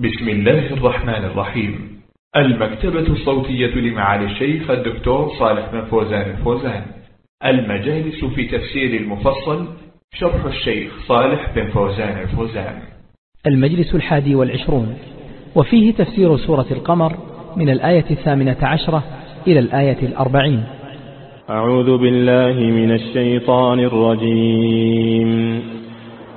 بسم الله الرحمن الرحيم. المكتبة الصوتية لمعالي الشيخ الدكتور صالح بن فوزان الفوزان. المجالس في تفسير المفصل شرح الشيخ صالح بن فوزان الفوزان. المجلس الحادي والعشرون. وفيه تفسير سورة القمر من الآية الثامنة عشرة إلى الآية الأربعين. أعوذ بالله من الشيطان الرجيم.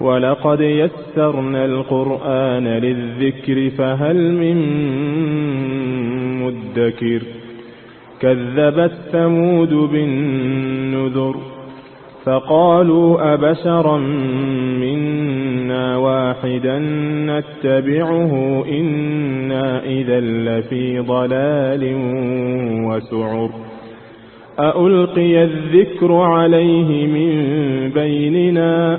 ولقد يسرنا القرآن للذكر فهل من مدكر كذبت ثمود بالنذر فقالوا أبشرا منا واحدا نتبعه إنا إذا لفي ضلال وسعر أألقي الذكر عليه من بيننا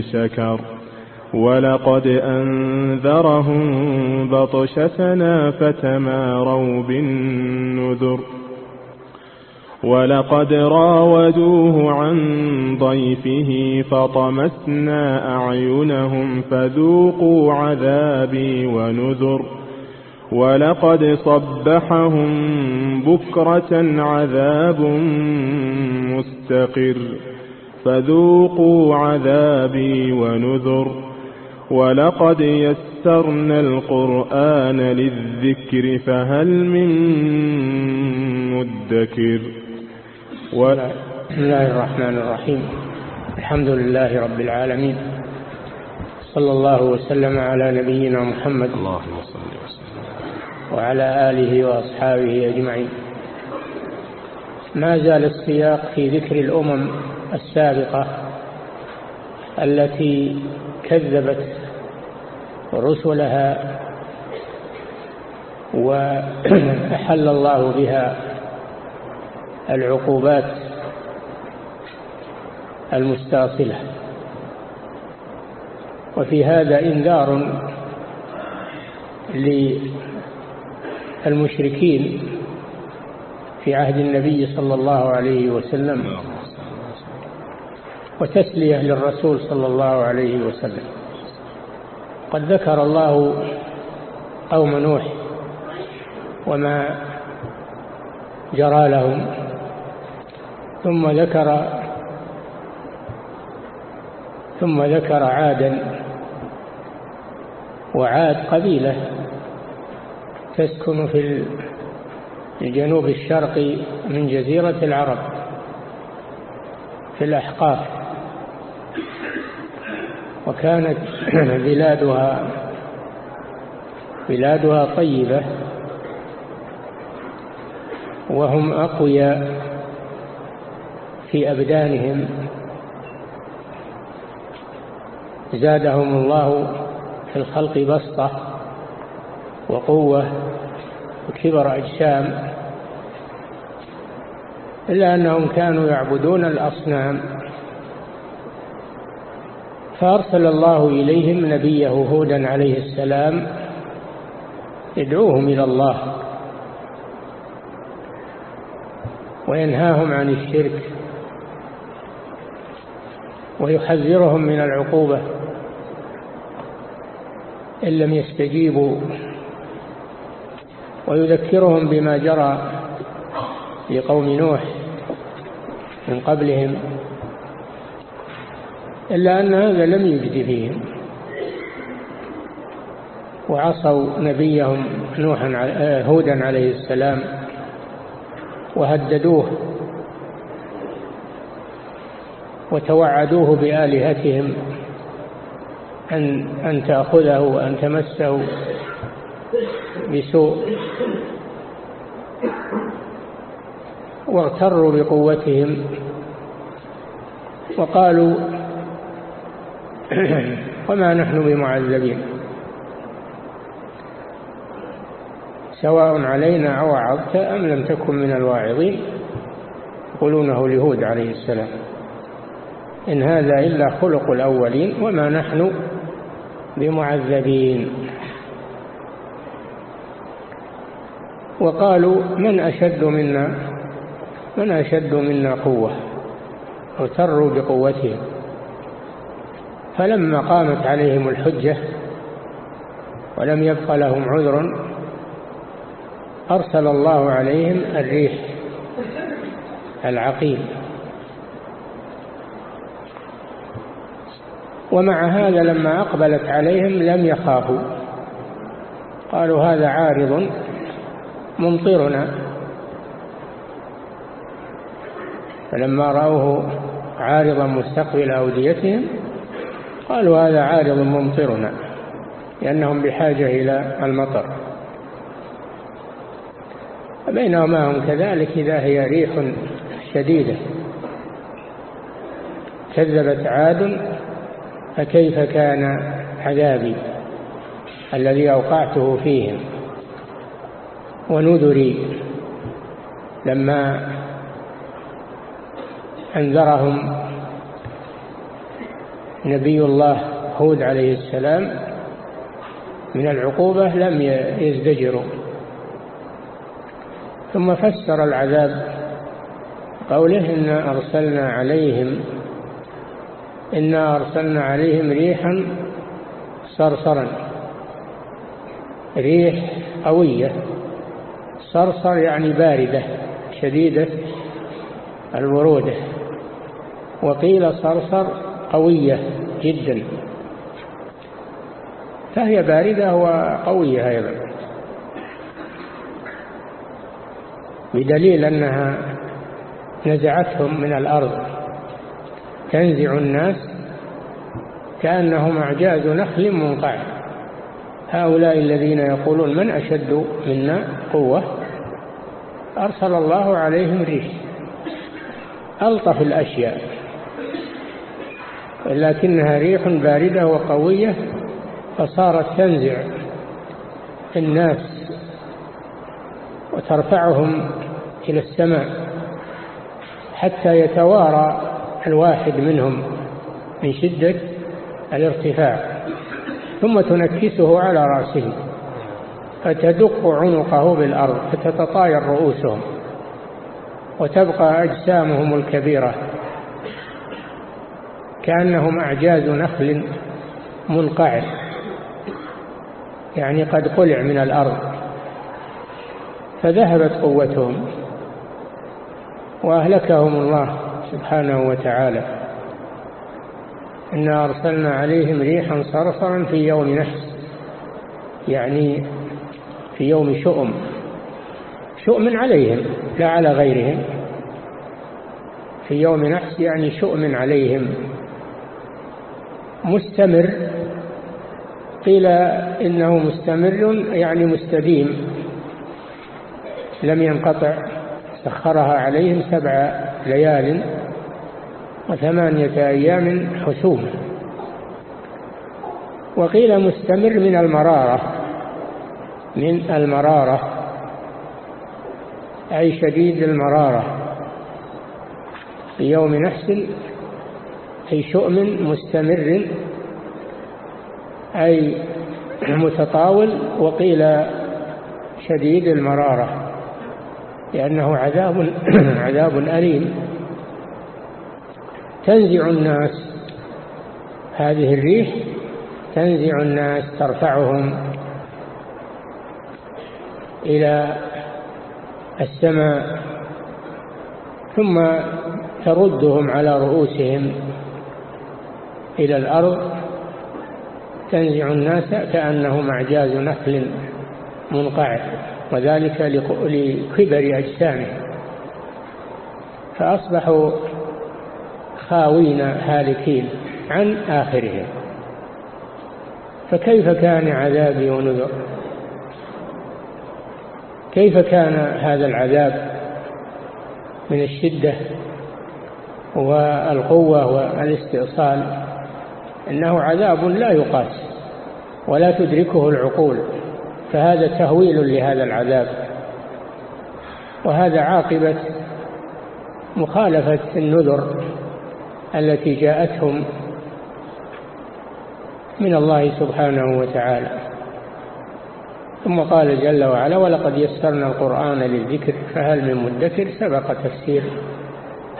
شكر. ولقد أنذرهم بطشتنا فتماروا بالنذر. ولقد راودوه عن ضيفه فطمسنا أعينهم فذوقوا عذابي ونذر. ولقد صبحهم بكرة عذاب مستقر. فذوقوا عذابي ونذر. ولقد يسرنا القرآن للذكر فهل من مدكر؟ بسم الله الرحمن الرحيم. الحمد لله رب العالمين. صلى الله وسلم على نبينا محمد اللهم صل وسلم. وعلى آله وأصحابه أجمعين. ما زال السياق في ذكر الأمم السابقة التي كذبت رسلها وأحل الله بها العقوبات المستاصلة. وفي هذا إنذار للمشركين في عهد النبي صلى الله عليه وسلم. وتسلية للرسول صلى الله عليه وسلم. قد ذكر الله قوم نوح وما جرى لهم ثم ذكر ثم ذكر عادا وعاد قبيلة تسكن في الجنوب الشرقي من جزيرة العرب في الأحقاف. وكانت بلادها بلادها طيبة وهم أقوياء في أبدانهم. زادهم الله في الخلق بسطة وقوة وكبر أجسام إلا أنهم كانوا يعبدون الأصنام. فأرسل الله إليهم نبيه هودا عليه السلام يدعوهم إلى الله. وينهاهم عن الشرك ويحذرهم من العقوبة إن لم يستجيبوا. ويذكرهم بما جرى لقوم نوح من قبلهم. إلا أن هذا لم يجد فيهم وعصوا نبيهم نوحا آه، هودا عليه السلام وهددوه وتوعدوه بآلهتهم أن, أن تأخذه وأن تمسه بسوء. واغتروا بقوتهم وقالوا وما نحن بمعذبين. سواء علينا أو عظت أم لم تكن من الواعظين يقولونه لهود عليه السلام. إن هذا إلا خلق الأولين وما نحن بمعذبين. وقالوا من أشد منا؟ من أشد منا قوة؟ اغتروا بقوتهم. فلما قامت عليهم الحجة ولم يبق لهم عذر أرسل الله عليهم الريح العقيم. ومع هذا لما أقبلت عليهم لم يخافوا. قالوا هذا عارض ممطرنا. فلما رأوه عارضا مستقبل أوديتهم قالوا هذا عارض ممطرنا لأنهم بحاجة إلى المطر. بينما هم كذلك إذا هي ريح شديدة. كذبت عاد فكيف كان عذابي الذي أوقعته فيهم؟ ونذري لما أنذرهم نبي الله هود عليه السلام من العقوبة لم يزدجروا. ثم فسر العذاب قوله إنا أرسلنا عليهم إنا أرسلنا عليهم ريحا صرصرا ريح قوية صرصر يعني باردة شديدة الورودة وقيل صرصر قوية. جدا. فهي باردة وقوية أيضا. بدليل أنها نزعتهم من الأرض. تنزع الناس كأنهم أعجاز نخل منقع هؤلاء الذين يقولون من أشد منا قوة؟ أرسل الله عليهم ريح. ألطف الأشياء. لكنها ريح باردة وقوية فصارت تنزع الناس وترفعهم إلى السماء حتى يتوارى الواحد منهم من شدة الارتفاع ثم تنكسه على رأسه فتدق عنقه بالأرض فتتطاير رؤوسهم وتبقى أجسامهم الكبيرة كأنهم أعجاز نخل منقعر يعني قد قلع من الأرض. فذهبت قوتهم وأهلكهم الله سبحانه وتعالى. إنا أرسلنا عليهم ريحا صرصرا في يوم نحس يعني في يوم شؤم. شؤم عليهم لا على غيرهم. في يوم نحس يعني شؤم عليهم. مستمر. قيل إنه مستمر يعني مستديم. لم ينقطع. سخرها عليهم سبع ليال وثمانية أيام حسوما وقيل مستمر من المرارة. من المرارة. أي شديد المرارة. في يوم نحس أي شؤم مستمر أي متطاول وقيل شديد المرارة لأنه عذاب عذاب أليم. تنزع الناس هذه الريح تنزع الناس ترفعهم إلى السماء ثم تردهم على رؤوسهم. إلى الأرض تنزع الناس كأنهم أعجاز نخل منقعد وذلك لكبر أجسامهم. فأصبحوا خاوين هالكين عن آخرهم. فكيف كان عذابي ونذر كيف كان هذا العذاب من الشدة والقوة والاستئصال؟ إنه عذاب لا يقاس ولا تدركه العقول فهذا تهويل لهذا العذاب. وهذا عاقبة مخالفة النذر التي جاءتهم من الله سبحانه وتعالى. ثم قال جل وعلا ولقد يسرنا القرآن للذكر فهل من مدكر؟ سبق تفسير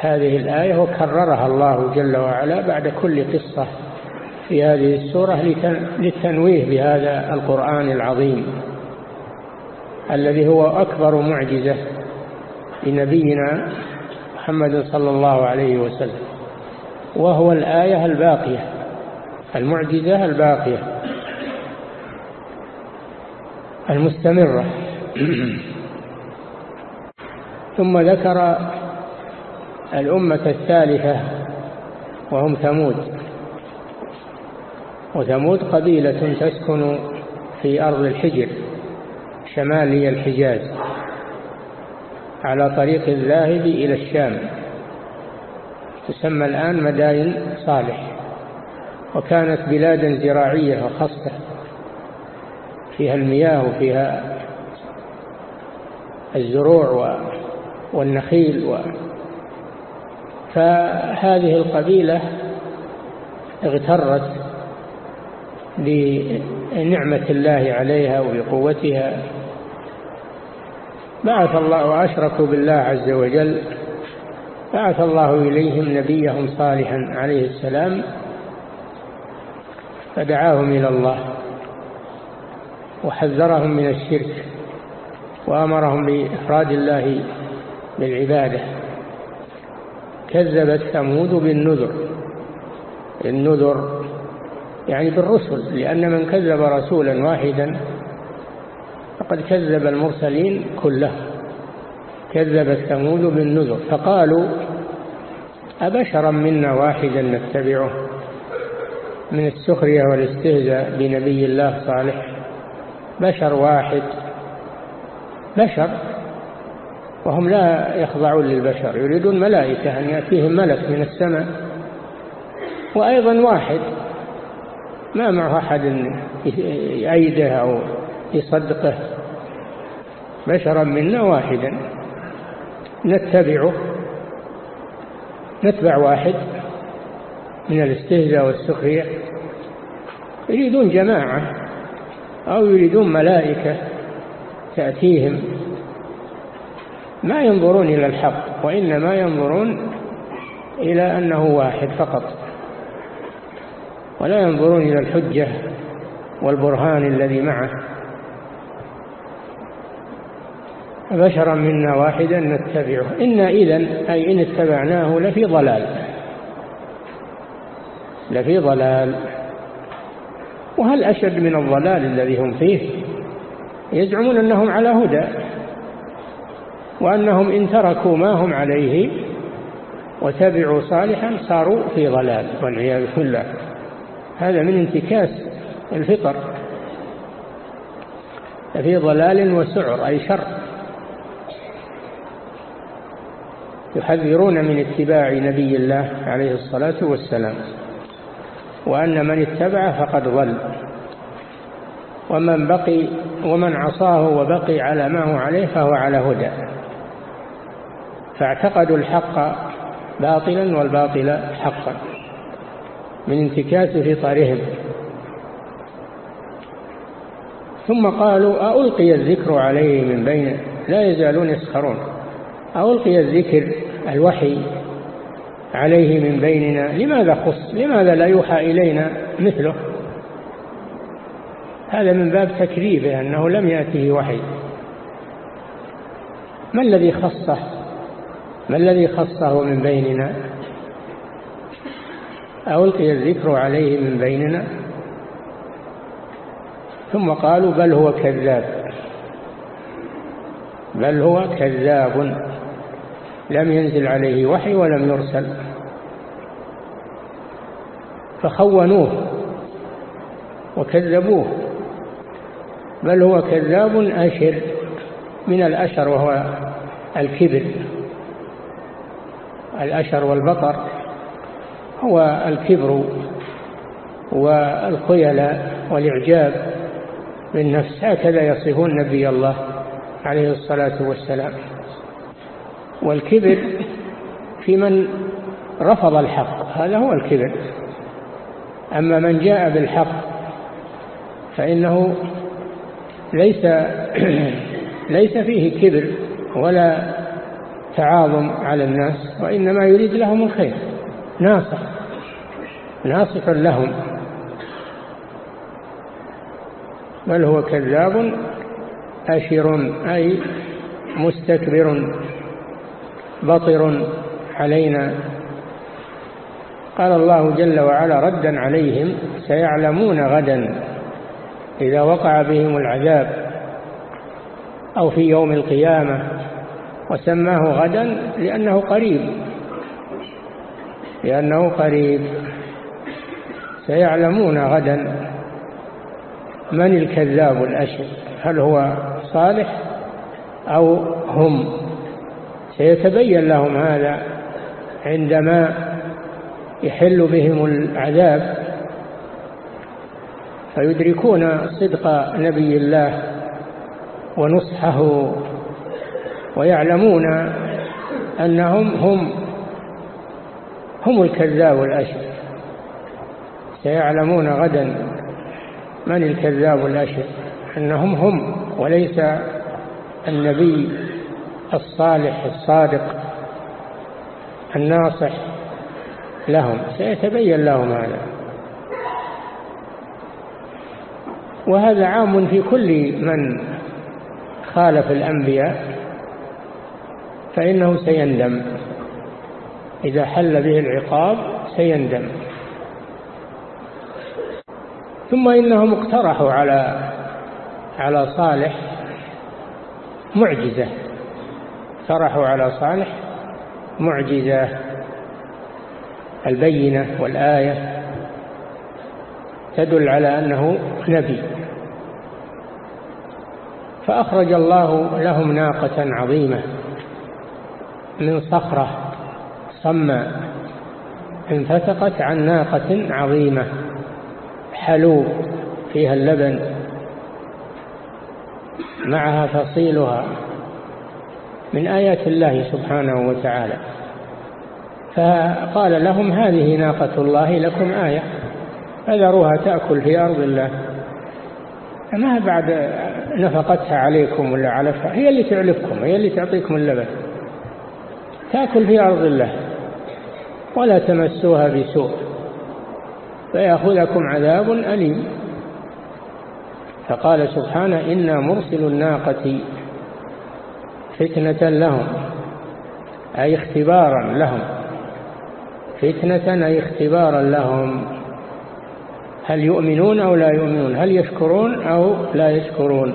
هذه الآية وكررها الله جل وعلا بعد كل قصة. في هذه السورة للتنويه بهذا القرآن العظيم الذي هو أكبر معجزة لنبينا محمد صلى الله عليه وسلم وهو الآية الباقية المعجزة الباقية المستمرة. ثم ذكر الأمة الثالثة وهم ثمود. وثمود قبيلة تسكن في أرض الحجر شمالي الحجاز على طريق الذاهب إلى الشام. تسمى الآن مدائن صالح وكانت بلادا زراعية وخاصة فيها المياه وفيها الزروع والنخيل و فهذه القبيلة اغترت بنعمة الله عليها وبقوتها. بعث الله وأشركوا بالله عز وجل بعث الله إليهم نبيهم صالحا عليه السلام فدعاهم إلى الله وحذرهم من الشرك وأمرهم بإفراد الله بالعبادة. كذبت ثمود بالنذر النذر يعني بالرسل لأن من كذب رسولا واحدا فقد كذب المرسلين كله كذب ثمود بالنذر فقالوا أبشرا منا واحدا نتبعه من السخرية والاستهزاء بنبي الله صالح. بشر واحد بشر وهم لا يخضعون للبشر يريدون ملائكة أن يأتيهم ملك من السماء وأيضا واحد. ما معه أحد يأيده أو يصدقه بشرا منا واحدا. نتبعه نتبع واحد من الاستهزاء والسخرية. يريدون جماعة أو يريدون ملائكة تأتيهم. ما ينظرون إلى الحق وإنما ينظرون إلى أنه واحد فقط. ولا ينظرون إلى الحجة والبرهان الذي معه. بشرا منا واحدا نتبعه. إنا إذن أي إن اتبعناه لفي ضلال. لفي ضلال. وهل أشد من الضلال الذي هم فيه؟ يزعمون أنهم على هدى وأنهم إن تركوا ما هم عليه وتبعوا صالحا صاروا في ضلال والعياذ بالله. هذا من انتكاس الفطر في ضلال وسعر أي شر. يحذرون من اتباع نبي الله عليه الصلاة والسلام وأن من اتبع فقد ضل. ومن بقي ومن عصاه وبقي على ما هو عليه فهو على هدى. فاعتقدوا الحق باطلا والباطل حقا. من انتكاس فطرهم ثم قالوا ألقي الذكر عليه من بين لا يزالون يسخرون. ألقي الذكر الوحي عليه من بيننا لماذا خص؟ لماذا لا يوحى إلينا مثله؟ هذا من باب تكذيبه أنه لم يأته وحي. ما الذي خصه؟ ما الذي خصه من بيننا؟ ألقي الذكر عليه من بيننا؟ ثم قالوا بل هو كذاب. بل هو كذاب. لم ينزل عليه وحي ولم يرسل. فخونوه وكذبوه. بل هو كذاب أشر من الأشر وهو الكبر. الأشر والبطر. هو الكبر والخيلاء والإعجاب بالنفس. هكذا يصفون نبي الله عليه الصلاة والسلام. والكبر في من رفض الحق هذا هو الكبر. أما من جاء بالحق فإنه ليس ليس فيه كبر ولا تعاظم على الناس وإنما يريد لهم الخير ناصح. ناصح لهم. بل هو كذاب أشر أي مستكبر بطر علينا. قال الله جل وعلا ردا عليهم سيعلمون غدا إذا وقع بهم العذاب أو في يوم القيامة وسماه غدا لأنه قريب. لأنه قريب. سيعلمون غدا من الكذاب الأشر هل هو صالح أو هم؟ سيتبين لهم هذا عندما يحل بهم العذاب. فيدركون صدق نبي الله ونصحه ويعلمون أنهم هم هم الكذاب الأشر سيعلمون غدا من الكذاب الأشر أنهم هم وليس النبي الصالح الصادق الناصح لهم سيتبين لهم هذا. وهذا عام في كل من خالف الأنبياء فإنه سيندم. إذا حل به العقاب سيندم. ثم إنهم اقترحوا على على صالح معجزة. اقترحوا على صالح معجزة البينة والآية تدل على أنه نبي. فأخرج الله لهم ناقة عظيمة من صخرة صماء انفتقت عن ناقة عظيمة. حلو فيها اللبن معها فصيلها من آيات الله سبحانه وتعالى. فقال لهم هذه ناقة الله لكم آية فذروها تأكل في أرض الله. ما بعد نفقتها عليكم ولا علفها هي اللي تعلفكم هي اللي تعطيكم اللبن. تأكل في أرض الله ولا تمسوها بسوء. فيأخذكم عذاب أليم. فقال سبحانه إنا مرسل الناقة فتنة لهم أي اختبارا لهم. فتنة أي اختبارا لهم. هل يؤمنون أو لا يؤمنون؟ هل يشكرون أو لا يشكرون؟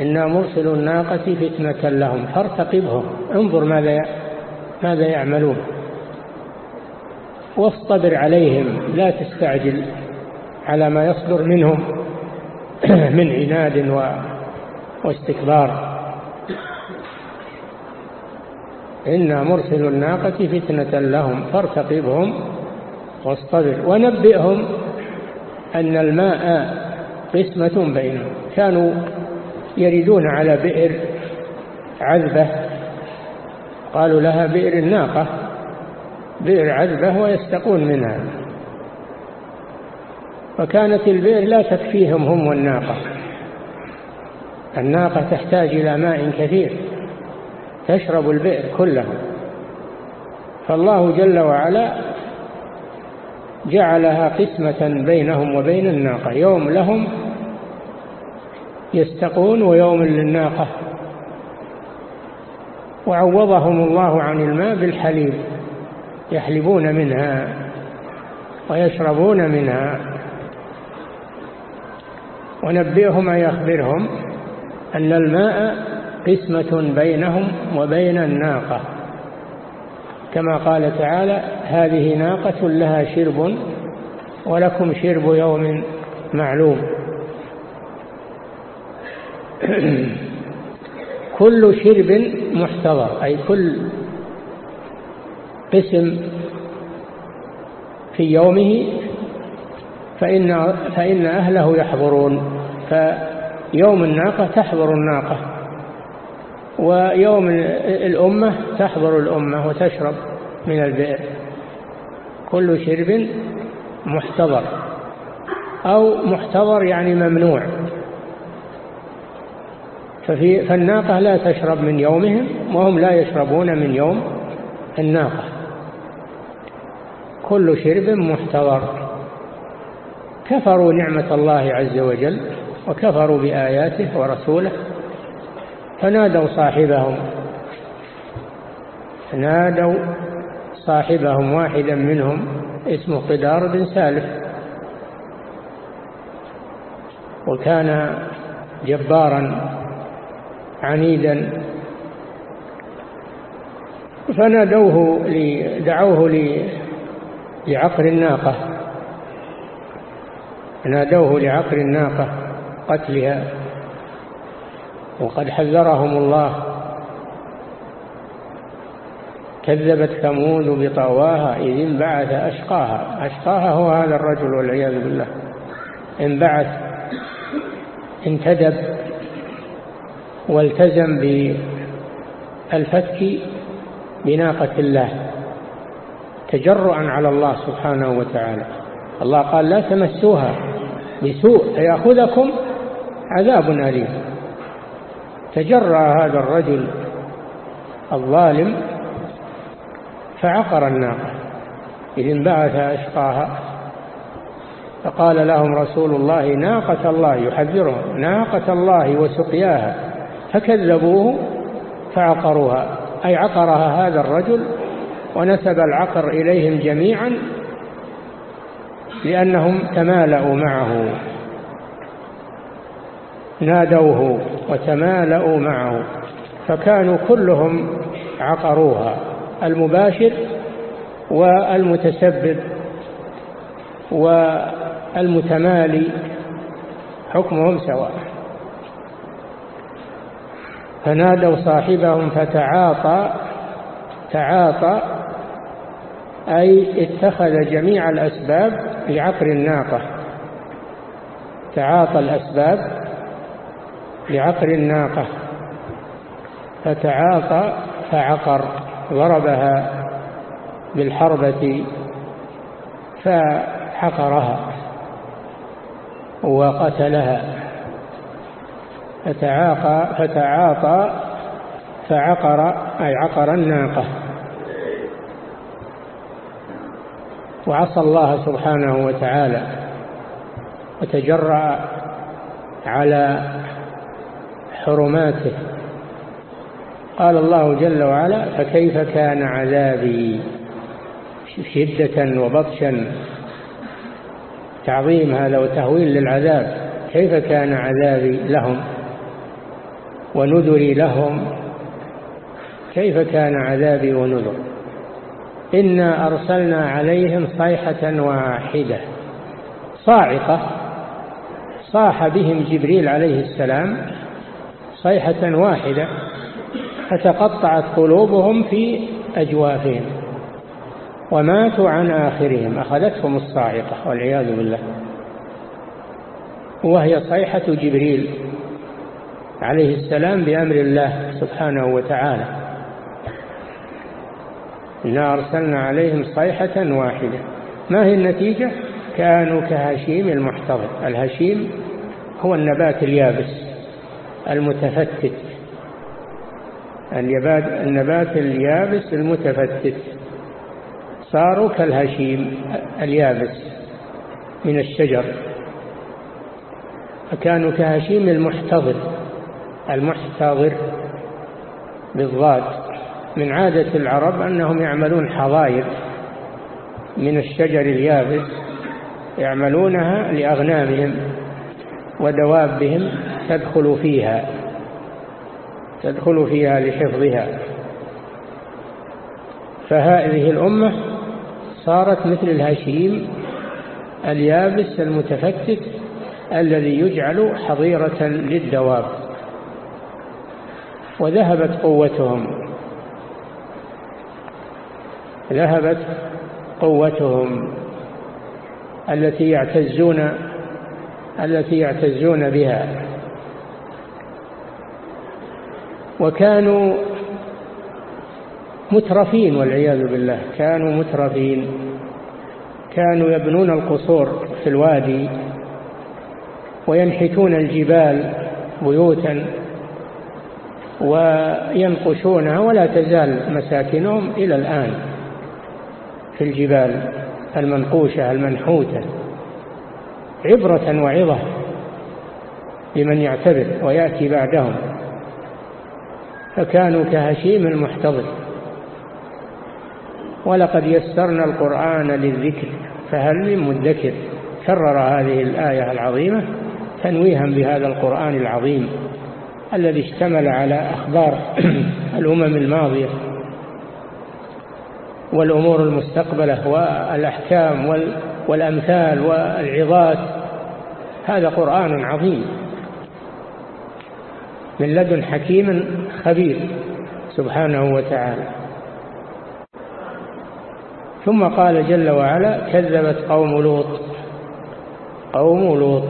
إنا مرسل الناقة فتنة لهم. فارتقبهم. انظر ماذا ماذا يعملون. واصطبر عليهم لا تستعجل على ما يصدر منهم من عناد واستكبار. إنا مرسل الناقة فتنة لهم فارتقبهم واصطبر. ونبئهم أن الماء قسمة بينهم. كانوا يردون على بئر عذبة. قالوا لها بئر الناقة. بئر عذبة ويستقون منها. فكانت البئر لا تكفيهم هم والناقة. الناقة تحتاج إلى ماء كثير. تشرب البئر كله فالله جل وعلا جعلها قسمة بينهم وبين الناقة. يوم لهم يستقون ويوم للناقة. وعوضهم الله عن الماء بالحليب. يحلبون منها ويشربون منها ونبئهم يخبرهم أن الماء قسمة بينهم وبين الناقة. كما قال تعالى هذه ناقة لها شرب ولكم شرب يوم معلوم. كل شرب محتضر أي كل قسم في يومه فإن, فإن أهله يحضرون فيوم الناقة تحضر الناقة ويوم الأمة تحضر الأمة وتشرب من البئر. كل شرب محتضر أو محتضر يعني ممنوع. ففي فالناقة لا تشرب من يومهم وهم لا يشربون من يوم الناقة. كل شرب محتضر. كفروا نعمة الله عز وجل وكفروا بآياته ورسوله فنادوا صاحبهم نادوا صاحبهم واحدا منهم اسمه قدار بن سالف. وكان جبارا عنيدا. فنادوه دعوه لعقر الناقة. نادوه لعقر الناقة قتلها. وقد حذرهم الله. كذبت ثمود بطواها إذ انبعث أشقاها. أشقاها هو هذا الرجل والعياذ بالله. انبعث انتدب والتزم بالفتك بناقة الله. تجرؤا على الله سبحانه وتعالى. الله قال لا تمسوها بسوء فيأخذكم عذاب أليم. تجرأ هذا الرجل الظالم فعقر الناقة إذ انبعث أشقاها. فقال لهم رسول الله ناقة الله يحذرهم ناقة الله وسقياها. فكذبوه فعقروها أي عقرها هذا الرجل ونسب العقر إليهم جميعا لأنهم تمالأوا معه. نادوه وتمالأوا معه. فكانوا كلهم عقروها المباشر والمتسبب والمتمالي حكمهم سواء. فنادوا صاحبهم فتعاطى تعاطى أي اتخذ جميع الأسباب لعقر الناقة. تعاطى الأسباب لعقر الناقة. فتعاطى فعقر ضربها بالحربة فحقرها وقتلها. فتعاقى فتعاطى فعقر أي عقر الناقة. وعصى الله سبحانه وتعالى وتجرأ على حرماته. قال الله جل وعلا فكيف كان عذابي شدة وبطشا؟ تعظيم هذا وتهويل للعذاب. كيف كان عذابي لهم ونذري لهم؟ كيف كان عذابي ونذر؟ إنا أرسلنا عليهم صيحة واحدة. صاعقة صاح بهم جبريل عليه السلام صيحة واحدة فتقطعت قلوبهم في أجوافهم وماتوا عن آخرهم. أخذتهم الصاعقة والعياذ بالله. وهي صيحة جبريل عليه السلام بأمر الله سبحانه وتعالى. إنا أرسلنا عليهم صيحة واحدة. ما هي النتيجة؟ كانوا كهشيم المحتضر. الهشيم هو النبات اليابس المتفتت. النبات اليابس المتفتت. صاروا كالهشيم اليابس من الشجر. فكانوا كهشيم المحتضر المحتضر بالضاد. من عادة العرب أنهم يعملون حظاير من الشجر اليابس يعملونها لأغنامهم ودوابهم تدخل فيها تدخل فيها لحفظها. فهذه الأمة صارت مثل الهشيم اليابس المتفتت الذي يجعل حظيرة للدواب وذهبت قوتهم. ذهبت قوتهم التي يعتزون التي يعتزون بها. وكانوا مترفين والعياذ بالله. كانوا مترفين. كانوا يبنون القصور في الوادي وينحتون الجبال بيوتا وينقشونها ولا تزال مساكنهم إلى الآن. في الجبال المنقوشة المنحوتة عبرة وعظة لمن يعتبر ويأتي بعدهم فكانوا كهشيم المحتضر. ولقد يسرنا القرآن للذكر فهل من مدكر؟ كرر هذه الآية العظيمة تنويها بهذا القرآن العظيم الذي اشتمل على أخبار الأمم الماضية. والأمور المستقبلة والأحكام والأمثال والعظات. هذا قرآن عظيم. من لدن حكيم خبير سبحانه وتعالى. ثم قال جل وعلا كذبت قوم لوط. قوم لوط.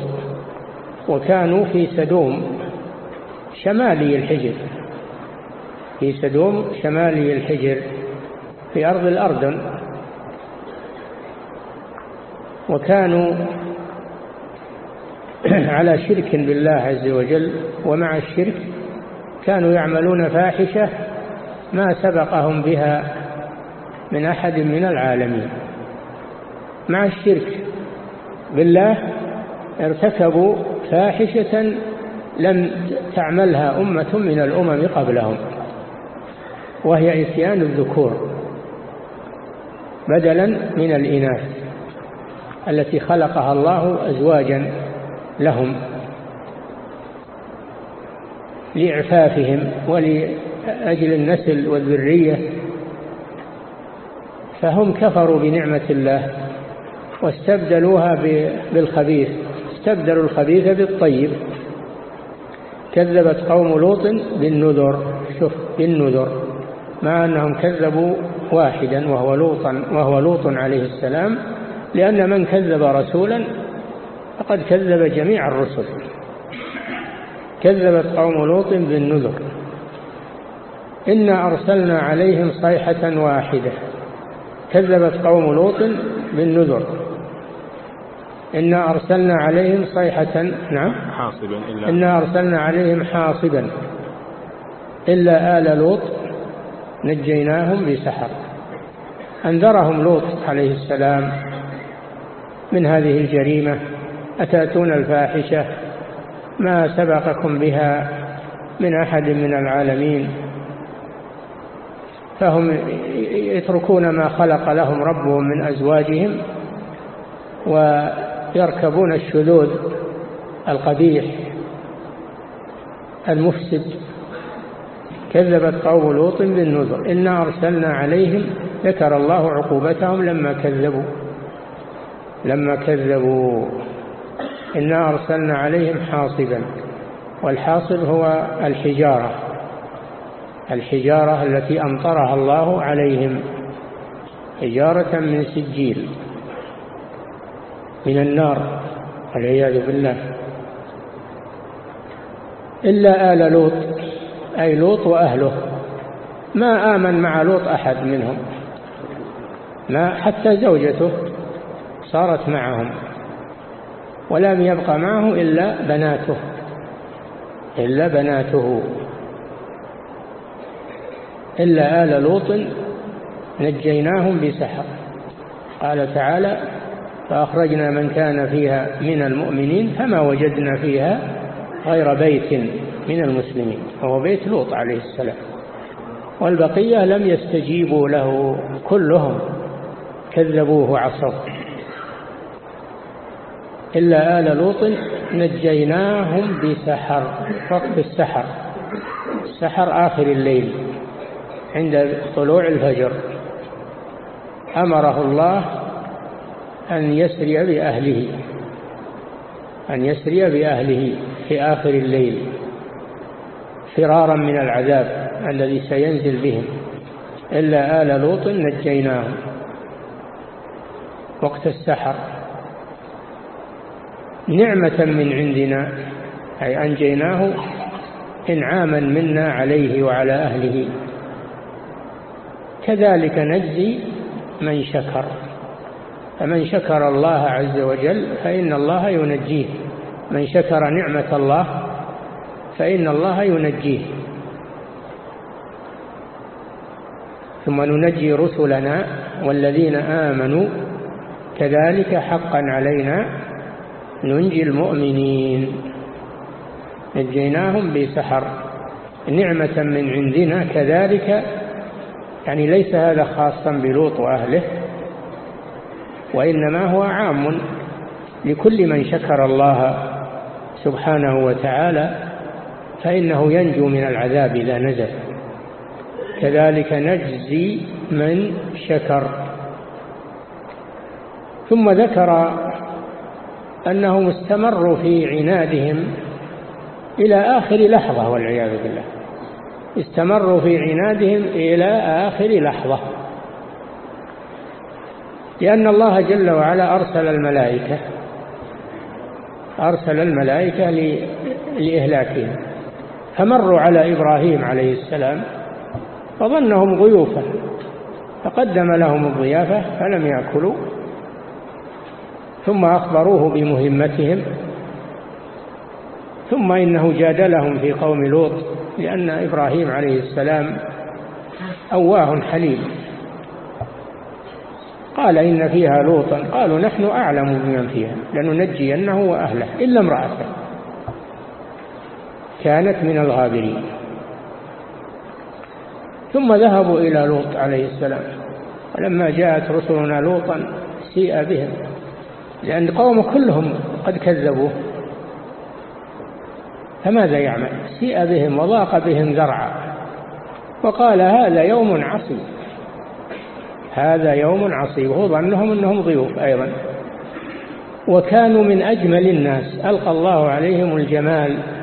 وكانوا في سدوم شمالي الحجر. في سدوم شمالي الحجر. في أرض الأردن. وكانوا على شرك بالله عز وجل ومع الشرك كانوا يعملون فاحشة ما سبقهم بها من أحد من العالمين. مع الشرك بالله ارتكبوا فاحشة لم تعملها أمة من الأمم قبلهم وهي إتيان الذكور. بدلا من الإناث التي خلقها الله أزواجا لهم لإعفافهم ولأجل النسل والذرية فهم كفروا بنعمة الله واستبدلوها بالخبيث استبدلوا الخبيث بالطيب. كذبت قوم لوط بالنذر شوف بالنذر مع أنهم كذبوا واحدا وهو لوط وهو لوط عليه السلام لأن من كذب رسولا فقد كذب جميع الرسل. كذبت قوم لوط بالنذر. إنا أرسلنا عليهم صيحة واحدة. كذبت قوم لوط بالنذر. إنا أرسلنا عليهم صيحة نعم. حاصبا إلا إنا أرسلنا عليهم حاصبا. إلا آل لوط نجيناهم بسحر أنذرهم لوط عليه السلام من هذه الجريمة أتأتون الفاحشة؟ ما سبقكم بها من أحد من العالمين؟ فهم يتركون ما خلق لهم ربهم من أزواجهم ويركبون الشذوذ القبيح المفسد. كذبت قوم لوط بالنذر. إنا أرسلنا عليهم ذكر الله عقوبتهم لما كذبوا. لما كذبوا. إنا أرسلنا عليهم حاصبا والحاصب هو الحجارة. الحجارة التي أمطرها الله عليهم. حجارة من سجيل من النار والعياذ بالله. إلا آل لوط. أي لوط وأهله. ما آمن مع لوط أحد منهم. ما حتى زوجته صارت معهم. ولم يبقى معه إلا بناته. إلا بناته. إلا آل لوط نجيناهم بسحر. قال تعالى فأخرجنا من كان فيها من المؤمنين فما وجدنا فيها غير بيت. من المسلمين وهو بيت لوط عليه السلام. والبقية لم يستجيبوا له كلهم كذبوه وعصوا إلا آل لوط نجيناهم بسحر وقت السحر السحر آخر الليل عند طلوع الفجر. أمره الله أن يسري بأهله أن يسري بأهله في آخر الليل. فرارا من العذاب الذي سينزل بهم. إلا آل لوط نجيناهم. وقت السحر. نعمة من عندنا أي أنجيناه إنعاما منا عليه وعلى أهله. كذلك نجزي من شكر. فمن شكر الله عز وجل فإن الله ينجيه. من شكر نعمة الله فإن الله ينجيه. ثم ننجي رسلنا والذين آمنوا. كذلك حقا علينا ننجي المؤمنين. نجيناهم بسحر. نعمة من عندنا كذلك. يعني ليس هذا خاصا بلوط وأهله. وإنما هو عام لكل من شكر الله سبحانه وتعالى. فإنه ينجو من العذاب إذا نزل كذلك نجزي من شكر. ثم ذكر أنهم استمروا في عنادهم إلى آخر لحظة والعياذ بالله. استمروا في عنادهم إلى آخر لحظة. لأن الله جل وعلا أرسل الملائكة أرسل الملائكة لإهلاكهم. فمروا على إبراهيم عليه السلام فظنهم ضيوفا فقدم لهم الضيافة فلم يأكلوا ثم أخبروه بمهمتهم ثم إنه جادلهم في قوم لوط لأن إبراهيم عليه السلام أواه حليم. قال إن فيها لوطا. قالوا نحن أعلم بمن فيها لننجينه وأهله إلا امرأته. كانت من الغابرين. ثم ذهبوا إلى لوط عليه السلام. ولما جاءت رسلنا لوطا سيء بهم لأن قومه كلهم قد كذبوه. فماذا يعمل؟ سيء بهم وضاق بهم ذرعا. وقال هذا يوم عصيب. هذا يوم عصيب. هو ظنهم أنهم ضيوف أيضا. وكانوا من أجمل الناس. ألقى الله عليهم الجمال.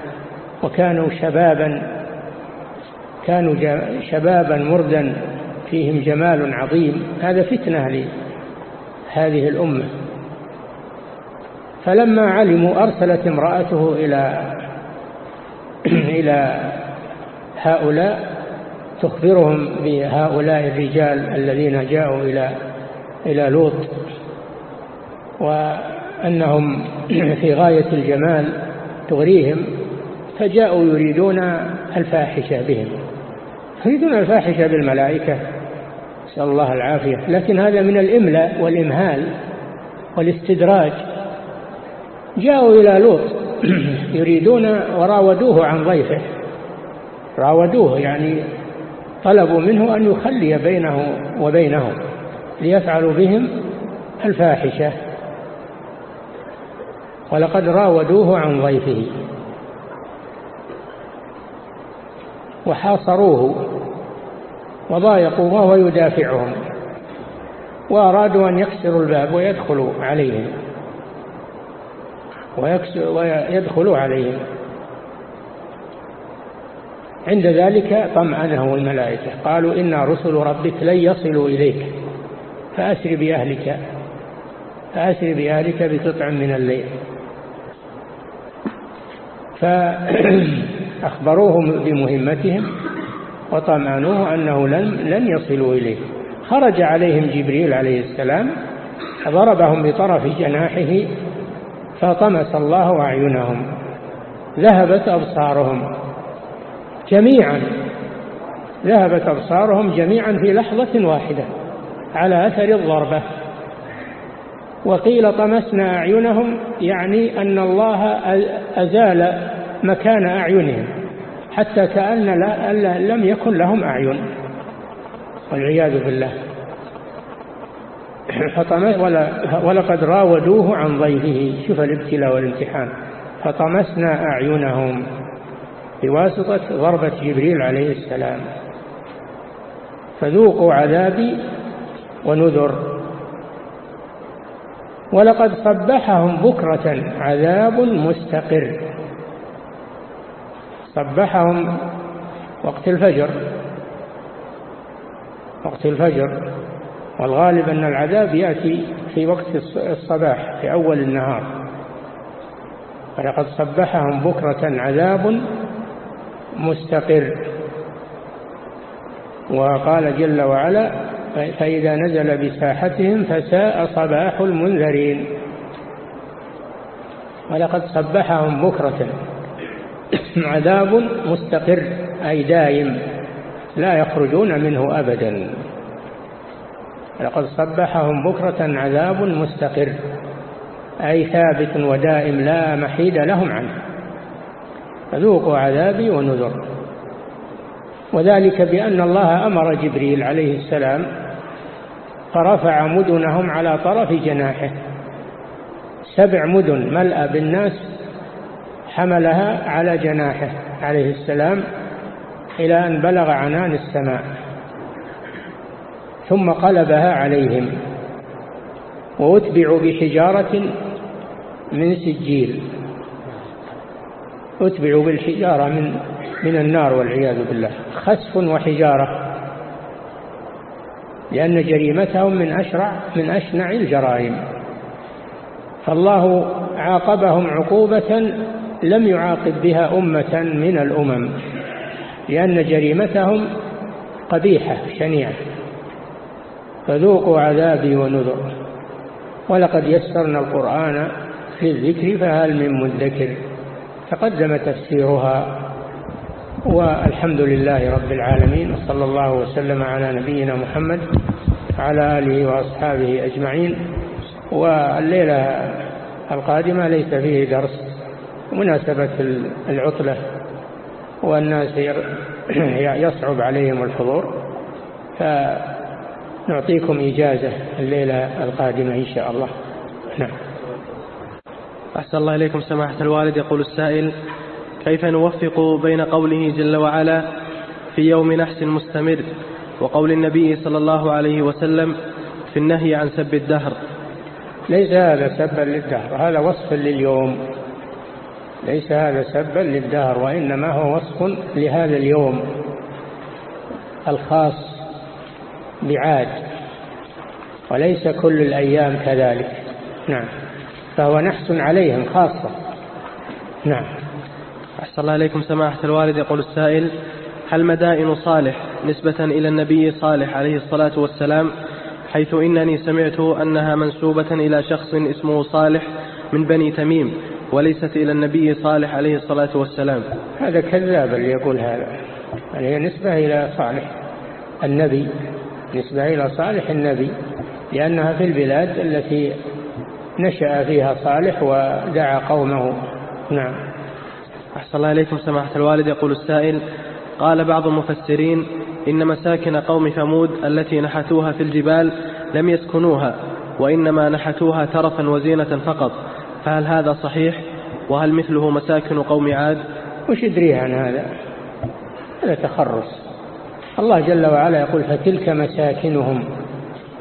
وكانوا شبابا كانوا شبابا مردا فيهم جمال عظيم. هذا فتنة لهذه الأمة. فلما علموا أرسلت امرأته إلى إلى هؤلاء تخبرهم بهؤلاء الرجال الذين جاءوا إلى إلى لوط وأنهم في غاية الجمال تغريهم. فجاءوا يريدون الفاحشة بهم. يريدون الفاحشة بالملائكة. نسأل الله العافية. لكن هذا من الإملاء والإمهال والاستدراج. جاءوا إلى لوط. يريدون وراودوه عن ضيفه. راودوه يعني طلبوا منه أن يخلي بينه وبينهم ليفعلوا بهم الفاحشة. ولقد راودوه عن ضيفه. وحاصروه وضايقوا وهو يدافعهم وأرادوا أن يكسروا الباب ويدخلوا عليهم. ويدخلوا عليهم. عند ذلك طمأنه الملائكة. قالوا إنا رسل ربك لن يصلوا إليك. فأسر بأهلك. فأسر بأهلك بقطع من الليل. فأخبروهم بمهمتهم وطمأنوه أنه لن, لن يصلوا إليه. خرج عليهم جبريل عليه السلام ضربهم بطرف جناحه فطمس الله أعينهم ذهبت أبصارهم جميعا ذهبت أبصارهم جميعا في لحظة واحدة على أثر الضربة. وقيل طمسنا أعينهم يعني أن الله أزال مكان أعينهم حتى كأن لم يكن لهم أعين. والعياذ بالله. ولقد راودوه عن ضيفه. شوف الابتلاء والامتحان. فطمسنا أعينهم بواسطة ضربة جبريل عليه السلام. فذوقوا عذابي ونذر. ولقد صبحهم بكرة عذاب مستقر. صبحهم وقت الفجر. وقت الفجر. والغالب أن العذاب يأتي في وقت الصباح في أول النهار. ولقد صبحهم بكرة عذاب مستقر. وقال جل وعلا فإذا نزل بساحتهم فساء صباح المنذرين. ولقد صبحهم بكرة. عذاب مستقر أي دائم لا يخرجون منه أبدا. لقد صبحهم بكرة عذاب مستقر أي ثابت ودائم لا محيد لهم عنه. فذوقوا عذابي ونذر. وذلك بأن الله أمر جبريل عليه السلام فرفع مدنهم على طرف جناحه. سبع مدن ملأ بالناس حملها على جناحه عليه السلام إلى أن بلغ عنان السماء ثم قلبها عليهم وأتبعوا بحجارة من سجيل. أتبعوا بالحجارة من من النار والعياذ بالله. خسف وحجارة. لأن جريمتهم من أشرع من أشنع الجرائم. فالله عاقبهم عقوبة لم يعاقب بها أمة من الأمم لأن جريمتهم قبيحة شنيعة. فذوقوا عذابي ونذر. ولقد يسرنا القرآن في الذكر فهل من مدكر؟ تقدم تفسيرها. والحمد لله رب العالمين وصلى الله وسلم على نبينا محمد على آله وأصحابه أجمعين. والليلة القادمة ليس فيه درس. مناسبة العطلة والناس يصعب عليهم الحضور. فنعطيكم إجازة الليلة القادمة إن شاء الله. نعم. أحسن الله إليكم سماحة الوالد. يقول السائل كيف نوفق بين قوله جل وعلا في يوم نحس مستمر وقول النبي صلى الله عليه وسلم في النهي عن سب الدهر؟ ليس هذا سبا للدهر هذا وصف لليوم. ليس هذا سبا للدهر وإنما هو وصف لهذا اليوم الخاص بعاد وليس كل الأيام كذلك. نعم. فهو نحس عليهم خاصة. نعم. أحسن الله إليكم سماحة الوالد. يقول السائل هل مدائن صالح نسبة إلى النبي صالح عليه الصلاة والسلام حيث إنني سمعت أنها منسوبة إلى شخص اسمه صالح من بني تميم وليست إلى النبي صالح عليه الصلاة والسلام. هذا كذاب اللي يقول هذا. هي نسبة إلى صالح النبي. نسبة إلى صالح النبي. لأنها في البلاد التي نشأ فيها صالح ودعا قومه. نعم. أحسن الله إليكم سماحة الوالد. يقول السائل قال بعض المفسرين إن مساكن قوم ثمود التي نحتوها في الجبال لم يسكنوها وإنما نحتوها ترفا وزينة فقط. فهل هذا صحيح؟ وهل مثله مساكن قوم عاد؟ وش يدريه عن هذا؟ هذا تخرص. الله جل وعلا يقول فتلك مساكنهم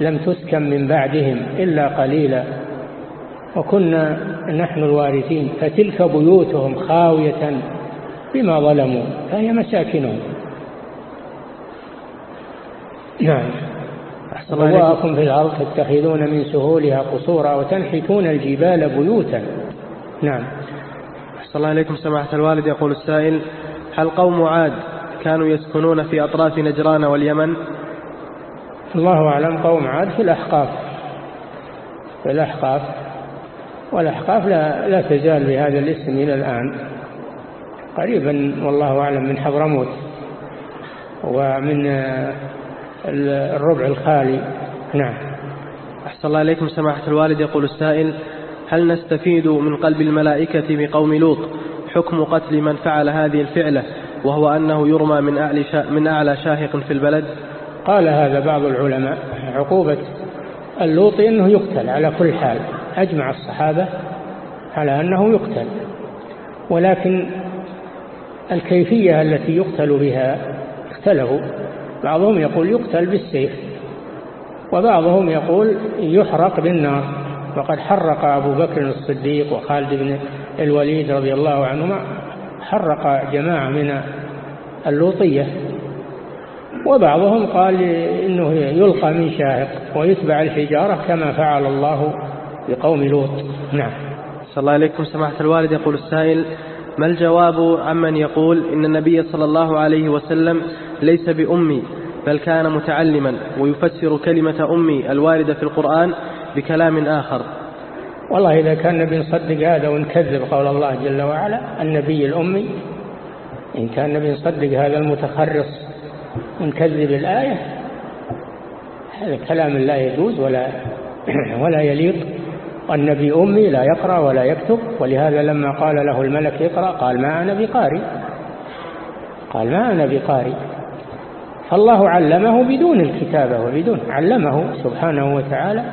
لم تسكن من بعدهم إلا قليلا. وكنا نحن الوارثين. فتلك بيوتهم خاوية بما ظلموا. فهي مساكنهم. نعم. بواءكم في الأرض تتخذون من سهولها قصورا وتنحتون الجبال بيوتا. نعم. أحسن الله عليكم سماحة الوالد. يقول السائل هل قوم عاد كانوا يسكنون في أطراف نجران واليمن؟ الله أعلم قوم عاد في الأحقاف. في الأحقاف. والأحقاف لا, لا تزال بهذا الاسم إلى الآن. قريبا والله أعلم من حضرموت. ومن الربع الخالي. نعم. أحسن الله عليكم سماحة الوالد. يقول السائل هل نستفيد من قلب الملائكة بقوم لوط؟ حكم قتل من فعل هذه الفعلة وهو أنه يرمى من أعلى, من أعلى شاهق في البلد؟ قال هذا بعض العلماء عقوبة اللوطي أنه يقتل على كل حال. أجمع الصحابة على أنه يقتل. ولكن الكيفية التي يقتل بها اختلفوا. بعضهم يقول يقتل بالسيف وبعضهم يقول يحرق بالنار. وقد حرق أبو بكر الصديق وخالد بن الوليد رضي الله عنهما حرق جماعة من اللوطية. وبعضهم قال إنه يلقى من شاهق ويتبع الحجارة كما فعل الله بقوم لوط. نعم. صلى الله عليكم سماحة الوالد. يقول السائل ما الجواب عمن يقول إن النبي صلى الله عليه وسلم ليس بأمي بل كان متعلما ويفسر كلمة أمي الواردة في القرآن بكلام آخر؟ والله إذا كان نبي نصدق هذا ونكذب قول الله جل وعلا النبي الأمي إن كان نبي نصدق هذا المتخرص ونكذب الآية هذا كلام لا يجوز ولا ولا يليق النبي أمي لا يقرأ ولا يكتب ولهذا لما قال له الملك اقرأ قال ما أنا بقاري قال ما أنا بقاري فالله علمه بدون الكتابة وبدون علمه سبحانه وتعالى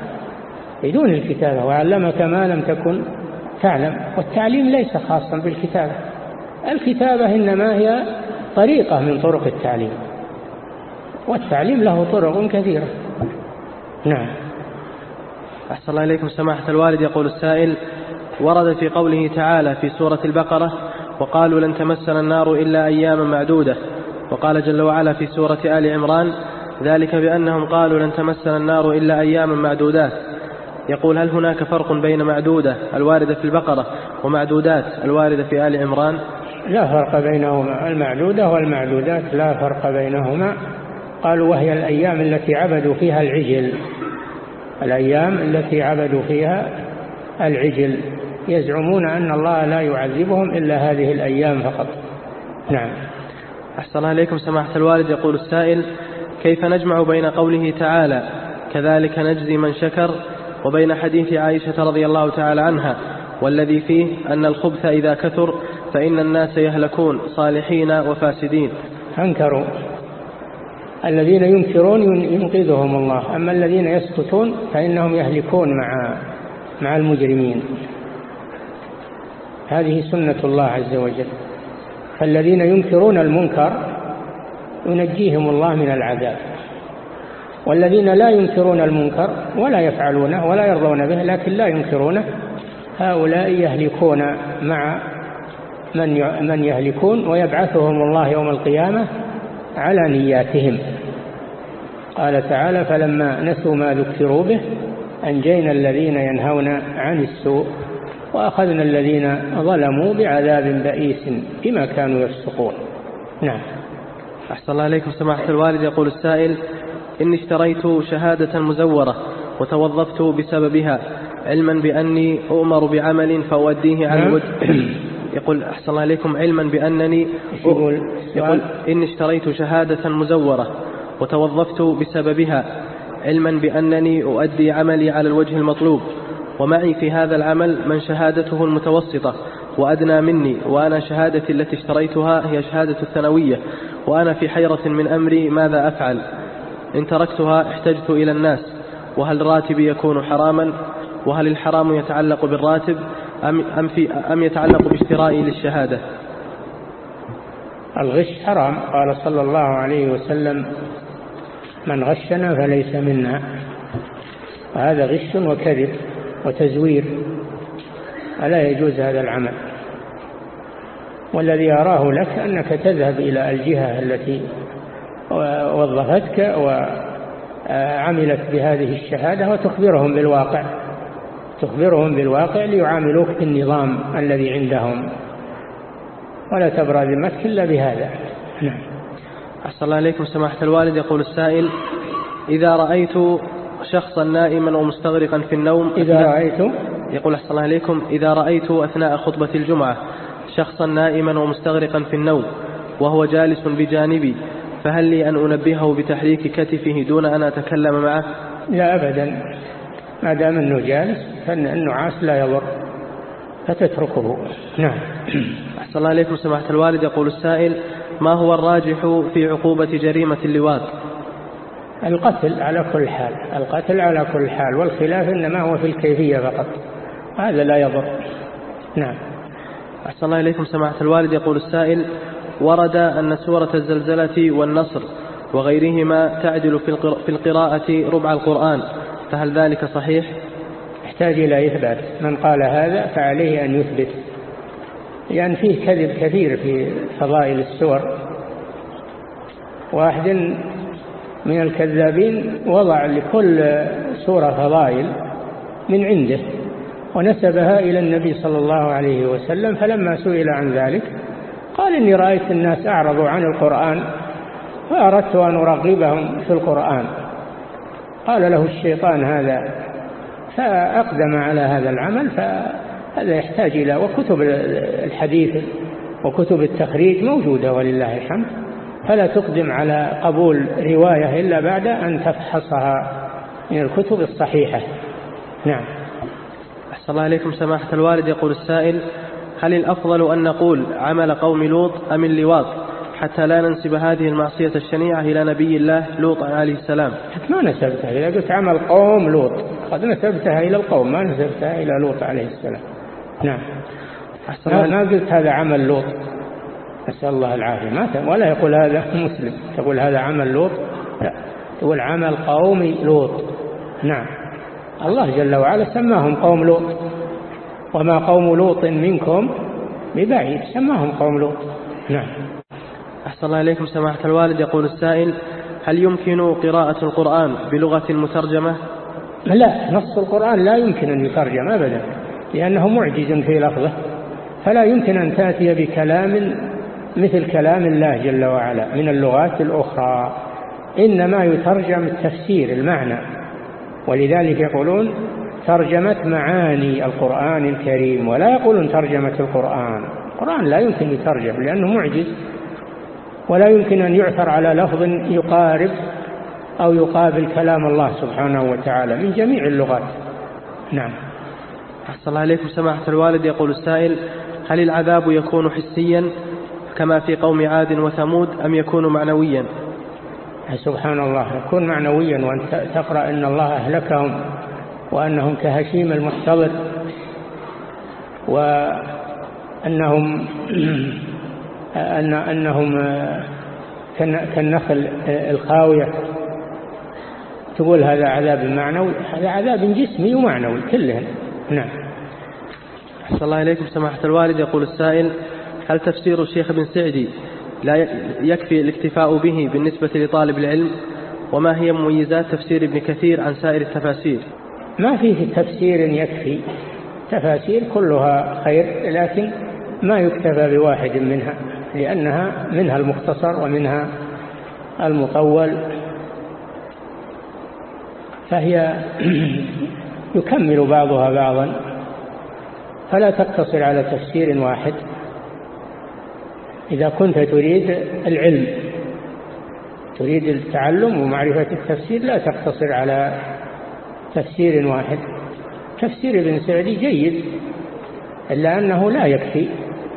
بدون الكتابة وعلمك ما لم تكن تعلم. والتعليم ليس خاصا بالكتابة. الكتابة إنما هي طريقة من طرق التعليم والتعليم له طرق كثيرة. نعم. أحسن الله إليكم. سماحة الوالد يقول السائل ورد في قوله تعالى في سورة البقرة وقالوا لن تمسنا النار إلا أياما معدودة. وقال جل وعلا في سورة آل عمران ذلك بأنهم قالوا لن تمسنا النار إلا أياما معدودات. يقول هل هناك فرق بين معدودة الواردة في البقرة ومعدودات الواردة في آل عمران؟ لا فرق بينهما. المعدودة والمعدودات لا فرق بينهما. قالوا وهي الأيام التي عبدوا فيها العجل. الأيام التي عبدوا فيها العجل يزعمون أن الله لا يعذبهم إلا هذه الأيام فقط. نعم. أحسن الله إليكم سماحة الوالد. يقول السائل كيف نجمع بين قوله تعالى كذلك نجزي من شكر وبين حديث عائشة رضي الله تعالى عنها والذي فيه أن الخبث إذا كثر فإن الناس يهلكون صالحين وفاسدين أنكروا. الذين ينكرون ينقذهم الله. أما الذين يسكتون فإنهم يهلكون مع مع المجرمين. هذه سنة الله عز وجل. فالذين ينكرون المنكر ينجيهم الله من العذاب. والذين لا ينكرون المنكر ولا يفعلونه ولا يرضون به لكن لا ينكرونه هؤلاء يهلكون مع من من يهلكون ويبعثهم الله يوم القيامة على نياتهم. قال تعالى فلما نسوا ما ذكروا به أنجينا الذين ينهون عن السوء وأخذنا الذين ظلموا بعذاب بئيس بما كانوا يفسقون. نعم. أحسن الله عليكم سماحة الوالد. يقول السائل إني اشتريت شهادة مزورة وتوظفت بسببها علما بأني أؤمر بعمل فأوديه على نعم. يقول أحسن الله عليكم علما بأنني يقول, يقول إني اشتريت شهادة مزورة وتوظفت بسببها علما بأنني أؤدي عملي على الوجه المطلوب. ومعي في هذا العمل من شهادته المتوسطة وأدنى مني وأنا شهادتي التي اشتريتها هي شهادة الثانوية وأنا في حيرة من أمري ماذا أفعل؟ إن تركتها احتجت إلى الناس. وهل راتبي يكون حراما؟ وهل الحرام يتعلق بالراتب؟ أم, أم, في أم يتعلق باشترائي للشهادة؟ الغش حرام قال صلى الله عليه وسلم من غشنا فليس منا. وهذا غش وكذب وتزوير ألا يجوز هذا العمل. والذي أراه لك أنك تذهب إلى الجهة التي وظفتك وعملت بهذه الشهادة وتخبرهم بالواقع. تخبرهم بالواقع ليعاملوك بالنظام الذي عندهم. ولا تبرى ذمتك إلا بهذا. نعم. أحسن الله عليكم سماحة الوالد. يقول السائل إذا رأيت شخصا نائما ومستغرقا في النوم إذا رأيت؟ يقول أحسن الله عليكم إذا رأيت أثناء خطبة الجمعة شخصا نائما ومستغرقا في النوم وهو جالس بجانبي فهل لي أن أنبهه بتحريك كتفه دون أن أتكلم معه؟ لا أبدا. ما دام أنه جالس فإن النعاس لا يضر فتتركه. نعم. أحسن الله عليكم سماحة الوالد. يقول السائل ما هو الراجح في عقوبة جريمة اللواط؟ القتل على كل حال القتل على كل حال والخلاف إنما هو في الكيفية فقط هذا لا يضر. نعم. أحسن الله إليكم سماحة الوالد. يقول السائل ورد أن سورة الزلزلة والنصر وغيرهما تعدل في القراءة ربع القرآن. فهل ذلك صحيح؟ يحتاج إلى إثبات. من قال هذا فعليه أن يثبت. لأن فيه كذب كثير في فضائل السور. واحد من الكذابين وضع لكل سورة فضائل من عنده ونسبها إلى النبي صلى الله عليه وسلم. فلما سئل عن ذلك قال إني رأيت الناس أعرضوا عن القرآن فأردت أن أرغبهم في القرآن. قال له الشيطان هذا فأقدم على هذا العمل فهذا يحتاج إلى وكتب الحديث وكتب التخريج موجودة ولله الحمد فلا تقدم على قبول رواية إلا بعد أن تفحصها من الكتب الصحيحة. نعم. أحسن الله عليكم سماحة الوالد يقول السائل هل الأفضل أن نقول عمل قوم لوط أم اللواط؟ حتى لا ننسب هذه المعصية الشنيعة إلى نبي الله لوط عليه السلام. ما نسبتها إذا قلت عمل قوم لوط. قد نسبتها إلى القوم ما نسبتها إلى لوط عليه السلام. نعم. أحسن ما قلت هذا عمل لوط. نسأل الله العافية. ما ولا يقول هذا مسلم. تقول هذا عمل لوط؟ لا. تقول عمل قوم لوط. نعم. الله جل وعلا سماهم قوم لوط. وما قوم لوط منكم ببعيد. سماهم قوم لوط. نعم. أحسن الله إليكم سماحة الوالد. يقول السائل هل يمكن قراءة القرآن بلغة مترجمة؟ لا نص القرآن لا يمكن أن يترجم أبدا لأنه معجز في لفظه. فلا يمكن أن تأتي بكلام مثل كلام الله جل وعلا من اللغات الأخرى إنما يترجم التفسير المعنى. ولذلك يقولون ترجمة معاني القرآن الكريم ولا يقولون ترجمة القرآن. القرآن لا يمكن يترجم لأنه معجز. ولا يمكن أن يعثر على لفظ يقارب أو يقابل كلام الله سبحانه وتعالى من جميع اللغات. نعم. أحسن الله عليكم سماحة الوالد يقول السائل هل العذاب يكون حسيا كما في قوم عاد وثمود أم يكون معنويا؟ سبحان الله يكون معنويا وأن تقرأ أن الله أهلكهم وأنهم كهشيم المحتضر وأنهم أن أنهم كالنخل الخاوية تقول هذا عذاب معنوي هذا عذاب جسمي ومعنوي كلهم. نعم. أحسن الله إليكم سماحة الوالد. يقول السائل هل تفسير الشيخ بن سعدي لا يكفي الاكتفاء به بالنسبة لطالب العلم؟ وما هي مميزات تفسير ابن كثير عن سائر التفاسير؟ ما فيه تفسير يكفي. تفاسير كلها خير لكن ما يكتفى بواحد منها. لأنها منها المختصر ومنها المطول. فهي يكمل بعضها بعضا. فلا تقتصر على تفسير واحد. إذا كنت تريد العلم تريد التعلم ومعرفة التفسير لا تقتصر على تفسير واحد. تفسير ابن سعدي جيد إلا أنه لا يكفي.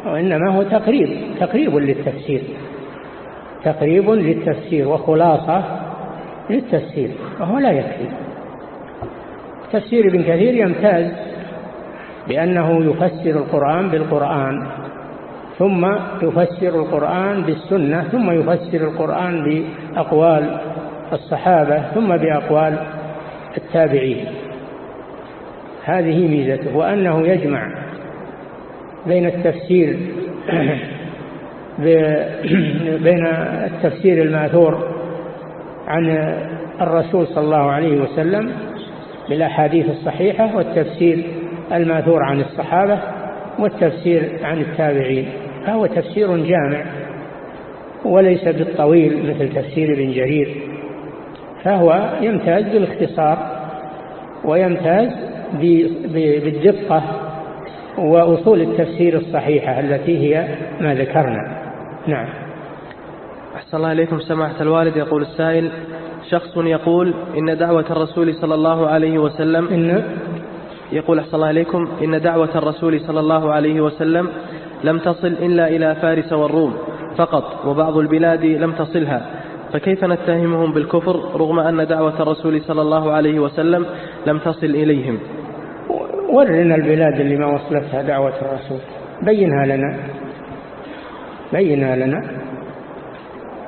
وإنما هو تقريب تقريب للتفسير. تقريب للتفسير وخلاصة للتفسير وهو لا يكفي. تفسير ابن كثير يمتاز بأنه يفسر القرآن بالقرآن ثم يفسر القرآن بالسنة ثم يفسر القرآن بأقوال الصحابة ثم بأقوال التابعين. هذه ميزته وأنه يجمع بين التفسير بين التفسير الماثور عن الرسول صلى الله عليه وسلم بالأحاديث الصحيحة والتفسير الماثور عن الصحابة والتفسير عن التابعين. فهو تفسير جامع وليس بالطويل مثل تفسير ابن جرير. فهو يمتاز بالاختصار ويمتاز بالدقة وأصول التفسير الصحيحة التي هي ما ذكرنا. نعم. أحسن الله إليكم سماحة الوالد. يقول السائل شخص يقول إن دعوة الرسول صلى الله عليه وسلم إن يقول أحسن الله إليكم. إن دعوة الرسول صلى الله عليه وسلم لم تصل إلا إلى فارس والروم فقط وبعض البلاد لم تصلها. فكيف نتهمهم بالكفر رغم أن دعوة الرسول صلى الله عليه وسلم لم تصل إليهم؟ ورنا البلاد اللي ما وصلتها دعوة الرسول. بينها لنا. بينها لنا.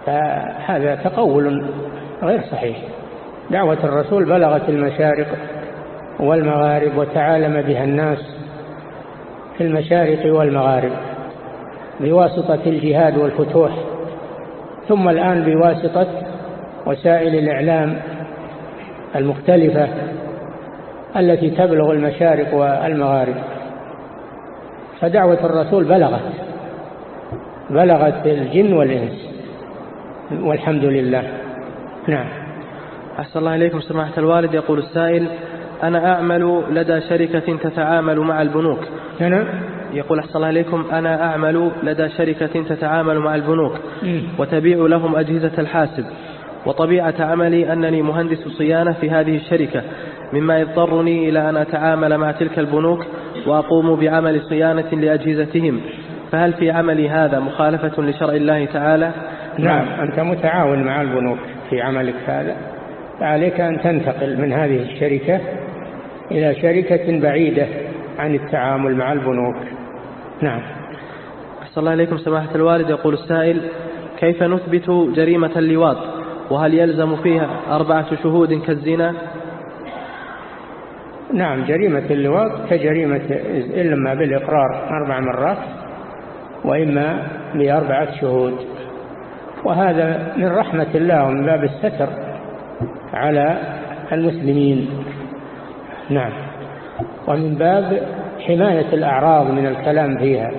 فهذا تقول غير صحيح. دعوة الرسول بلغت المشارق والمغارب وتعالم بها الناس في المشارق والمغارب بواسطة الجهاد والفتوح ثم الآن بواسطة وسائل الإعلام المختلفة التي تبلغ المشارق والمغارب. فدعوة الرسول بلغت بلغت الجن والإنس. والحمد لله. نعم. أحسن الله إليكم سماحة الوالد. يقول السائل أنا أعمل لدى شركة تتعامل مع البنوك. أنا؟ يقول أحسن الله إليكم أنا أعمل لدى شركة تتعامل مع البنوك. وتبيع لهم أجهزة الحاسب. وطبيعة عملي أنني مهندس صيانة في هذه الشركة. مما يضطرني إلى أن أتعامل مع تلك البنوك وأقوم بعمل صيانة لأجهزتهم. فهل في عملي هذا مخالفة لشرع الله تعالى؟ نعم أنت متعاون مع البنوك في عملك هذا. فعليك أن تنتقل من هذه الشركة إلى شركة بعيدة عن التعامل مع البنوك. نعم. أحسن الله إليكم سماحة الوالد. يقول السائل كيف نثبت جريمة اللواط؟ وهل يلزم فيها أربعة شهود كالزنا؟ نعم جريمة اللواط كجريمة إما بالإقرار أربع مرات وإما بأربعة شهود. وهذا من رحمة الله ومن باب الستر على المسلمين. نعم. ومن باب حماية الأعراض من الكلام فيها.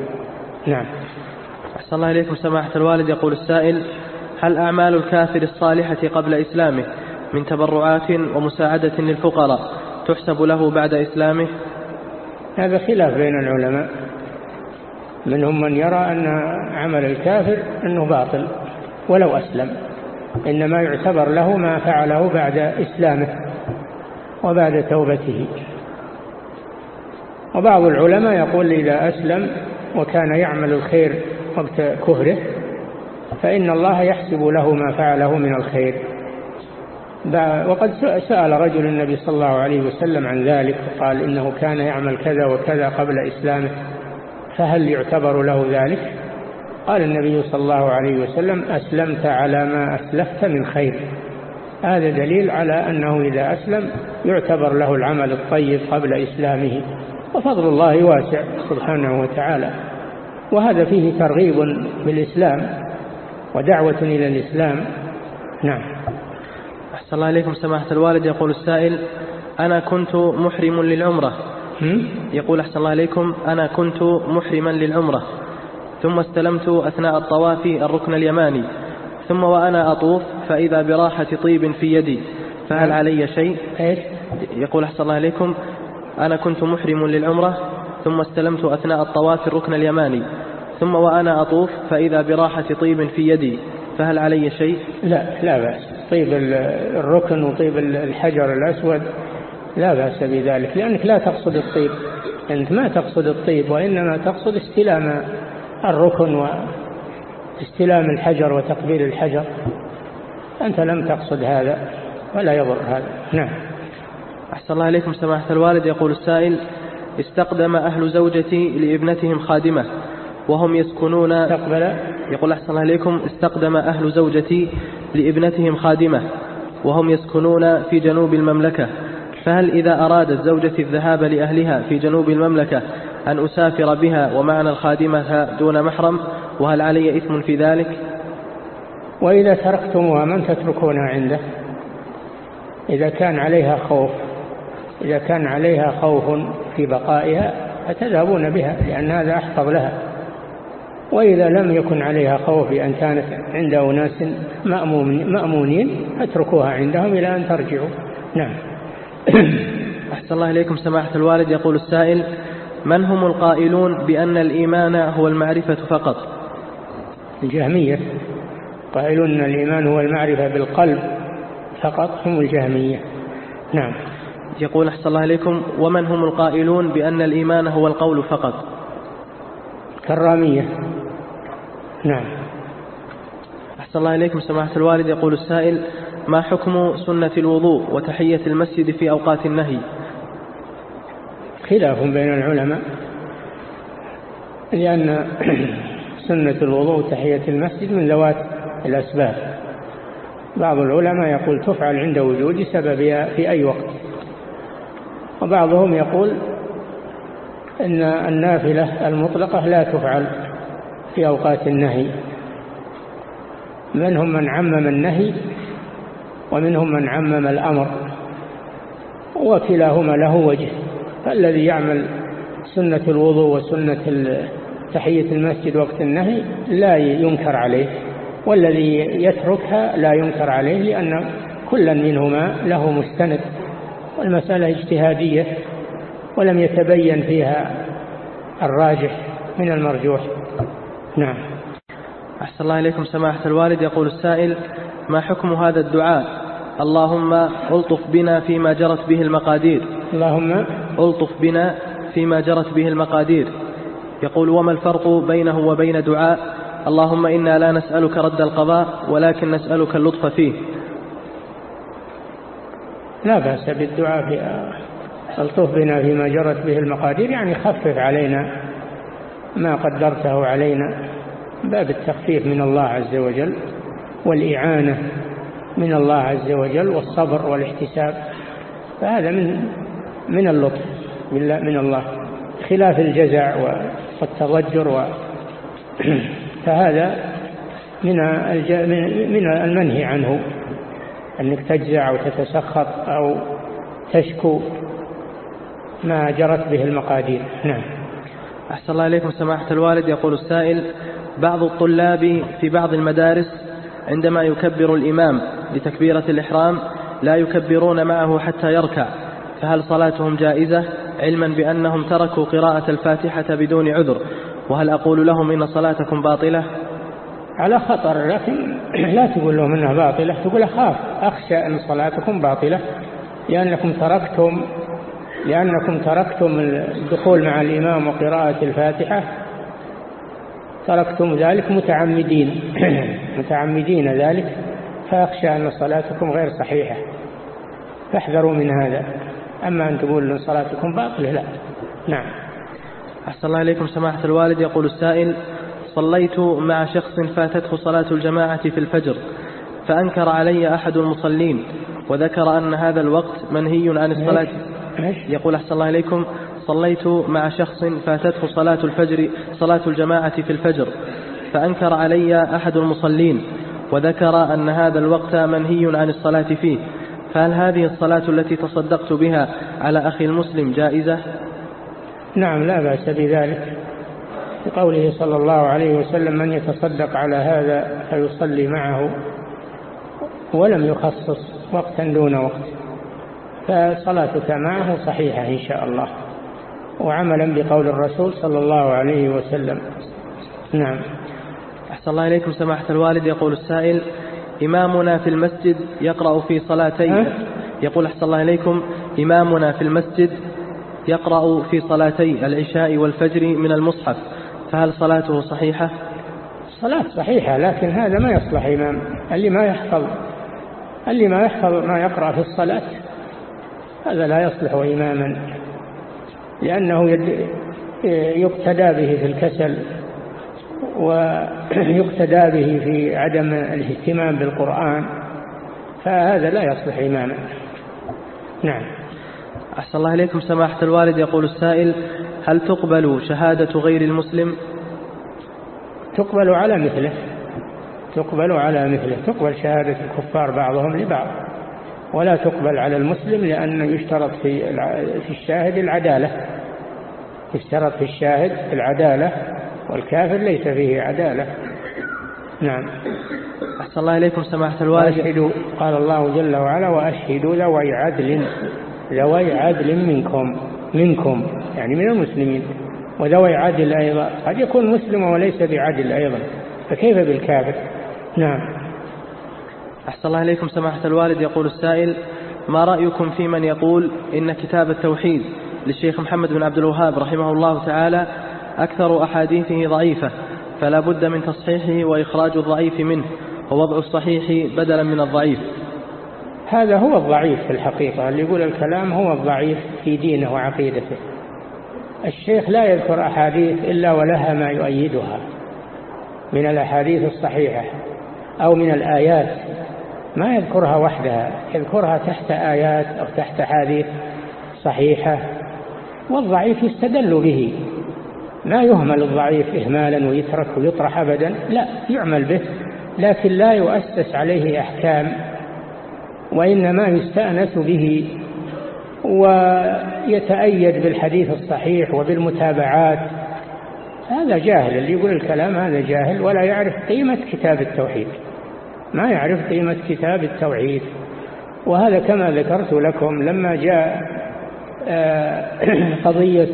نعم. أحسن الله إليكم سماحة الوالد. يقول السائل هل أعمال الكافر الصالحة قبل إسلامه من تبرعات ومساعدة للفقراء؟ تحسب له بعد إسلامه؟ هذا خلاف بين العلماء. منهم من يرى أن عمل الكافر أنه باطل ولو أسلم. إنما يعتبر له ما فعله بعد إسلامه وبعد توبته. وبعض العلماء يقول إذا أسلم وكان يعمل الخير وقت كفره فإن الله يحسب له ما فعله من الخير. وقد سأل رجل النبي صلى الله عليه وسلم عن ذلك وقال إنه كان يعمل كذا وكذا قبل إسلامه فهل يعتبر له ذلك؟ قال النبي صلى الله عليه وسلم أسلمت على ما أسلفت من خير. هذا دليل على أنه إذا أسلم يعتبر له العمل الطيب قبل إسلامه وفضل الله واسع سبحانه وتعالى. وهذا فيه ترغيب بالإسلام ودعوة إلى الإسلام. نعم. أحسن الله إليكم سماحة الوالد يقول السائل أنا كنت محرم للعمرة. يقول أحسن الله إليكم أنا كنت محرما للعمرة. ثم استلمت أثناء الطواف الركن اليماني. ثم وأنا أطوف فإذا براحة طيب في يدي. فهل علي شيء؟ إيش؟ يقول أحسن الله إليكم أنا كنت محرم للعمرة. ثم استلمت أثناء الطواف الركن اليماني. ثم وأنا أطوف فإذا براحة طيب في يدي. فهل علي شيء؟ لا لا بأس. طيب الركن وطيب الحجر الأسود لا بأس بذلك لأنك لا تقصد الطيب. أنت ما تقصد الطيب وإنما تقصد استلام الركن واستلام الحجر وتقبيل الحجر. أنت لم تقصد هذا ولا يضر هذا. نعم. أحسن الله إليكم سماحة الوالد. يقول السائل استقدم أهل زوجتي لابنتهم خادمة وهم يسكنون. استقبل. يقول أحسن الله إليكم استقدم أهل زوجتي لابنتهم خادمة وهم يسكنون في جنوب المملكة. فهل إذا أرادت زوجتي الذهاب لأهلها في جنوب المملكة أن أسافر بها ومعنا الخادمة دون محرم وهل علي إثم في ذلك؟ وإذا تركتموها من تتركونها عنده؟ إذا كان عليها خوف إذا كان عليها خوف في بقائها فتذهبون بها لأن هذا أحفظ لها. وإذا لم يكن عليها خوف بأن كانت عند أناس مأمونين اتركوها عندهم إلى أن ترجعوا. نعم. أحسن الله إليكم سماحة الوالد. يقول السائل من هم القائلون بأن الإيمان هو المعرفة فقط؟ الجهمية قائلون أن الإيمان هو المعرفة بالقلب فقط هم الجهمية. نعم. يقول أحسن الله إليكم ومن هم القائلون بأن الإيمان هو القول فقط؟ كرامية نعم. أحسن الله إليكم سماحة الوالد. يقول السائل ما حكم سنة الوضوء وتحية المسجد في أوقات النهي؟ خلاف بين العلماء. لأن سنة الوضوء وتحية المسجد من ذوات الأسباب. بعض العلماء يقول تفعل عند وجود سببها في أي وقت. وبعضهم يقول أن النافلة المطلقة لا تفعل. في أوقات النهي. منهم من عمم النهي ومنهم من عمم الأمر وكلاهما له وجه. فالذي يعمل سنة الوضوء وسنة تحية المسجد وقت النهي لا ينكر عليه والذي يتركها لا ينكر عليه لأن كلا منهما له مستند. والمسألة اجتهادية ولم يتبين فيها الراجح من المرجوح. نعم. أحسن الله إليكم سماحة الوالد. يقول السائل ما حكم هذا الدعاء؟ اللهم ألطف بنا فيما جرت به المقادير. اللهم ألطف بنا فيما جرت به المقادير. يقول وما الفرق بينه وبين دعاء؟ اللهم إنا لا نسألك رد القضاء ولكن نسألك اللطف فيه. لا بأس بالدعاء في ألطف بنا فيما جرت به المقادير يعني خفف علينا ما قدرته علينا. باب التخفيف من الله عز وجل والإعانة من الله عز وجل والصبر والاحتساب. فهذا من من اللطف من الله خلاف الجزع والتضجر فهذا من من المنهي عنه أنك تجزع أو تتسخط أو تشكو ما جرت به المقادير. نعم. أحسن الله إليكم سماحة الوالد. يقول السائل بعض الطلاب في بعض المدارس عندما يكبر الإمام لتكبيرة الإحرام لا يكبرون معه حتى يركع فهل صلاتهم جائزة؟ علما بأنهم تركوا قراءة الفاتحة بدون عذر وهل أقول لهم إن صلاتكم باطلة؟ على خطر لكن لا تقول لهم إنها باطلة تقول أخاف أخشى أن صلاتكم باطلة لأنكم تركتم لأنكم تركتم الدخول مع الإمام وقراءة الفاتحة تركتم ذلك متعمدين متعمدين ذلك فأخشى أن صلاتكم غير صحيحة. فاحذروا من هذا. أما أن تقول أن صلاتكم باطلة لا. نعم. أحسن الله إليكم سماحة الوالد. يقول السائل صليت مع شخص فاتته صلاة الجماعة في الفجر فأنكر علي أحد المصلين وذكر أن هذا الوقت منهي عن الصلاة. يقول أحسن الله إليكم صليت مع شخص فاتته صلاة الفجر صلاة الجماعة في الفجر فأنكر علي أحد المصلين وذكر أن هذا الوقت منهي عن الصلاة فيه فهل هذه الصلاة التي تصدقت بها على أخي المسلم جائزة؟ نعم لا بأس بذلك. بقوله صلى الله عليه وسلم من يتصدق على هذا فيصلي معه ولم يخصص وقتا دون وقت. فصلاتك معه صحيحة إن شاء الله. وعملا بقول الرسول صلى الله عليه وسلم. نعم. أحسن الله إليكم سماحة الوالد. يقول السائل إمامنا في المسجد يقرأ في صلاتي يقول أحسن الله إليكم. إمامنا في المسجد يقرأ في صلاتي العشاء والفجر من المصحف. فهل صلاته صحيحة؟ صلاة صحيحة لكن هذا ما يصلح إمام. اللي ما يحفظ اللي ما يحفظ ما يقرأ في الصلاة هذا لا يصلح إماما لأنه يقتدى به في الكسل ويقتدى به في عدم الاهتمام بالقرآن فهذا لا يصلح إماما. نعم. أحسن الله إليكم. سماحة الوالد يقول السائل هل تقبل شهادة غير المسلم؟ تقبل على مثله تقبل على مثله تقبل شهادة الكفار بعضهم لبعض. ولا تقبل على المسلم لأنه يشترط في في الشاهد العدالة. يشترط في الشاهد العدالة والكافر ليس فيه عدالة. نعم. أحسن الله إليكم سماحة الوالد. قال الله جل وعلا وأشهدوا ذوي عدل ذوي عدل منكم منكم يعني من المسلمين. وذوي عدل أيضا قد يكون مسلم وليس بعدل أيضا فكيف بالكافر؟ نعم. أحسن الله إليكم سماحة الوالد. يقول السائل ما رأيكم في من يقول إن كتاب التوحيد للشيخ محمد بن عبد الوهاب رحمه الله تعالى أكثر أحاديثه ضعيفة فلا بد من تصحيحه وإخراج الضعيف منه ووضع الصحيح بدلا من الضعيف هذا هو الضعيف في الحقيقة. اللي يقول الكلام هو الضعيف في دينه وعقيدته. الشيخ لا يذكر أحاديث إلا ولها ما يؤيدها من الأحاديث الصحيحة أو من الآيات ما يذكرها وحدها يذكرها تحت آيات أو تحت حديث صحيحة والضعيف يستدل به. لا يهمل الضعيف إهمالا ويترك ويطرح أبدا لا يعمل به لكن لا يؤسس عليه أحكام وإنما يستأنس به ويتأيد بالحديث الصحيح وبالمتابعات. هذا جاهل اللي يقول الكلام هذا جاهل ولا يعرف قيمة كتاب التوحيد. ما يعرف قيمة كتاب التوحيد. وهذا كما ذكرت لكم لما جاء آه، قضية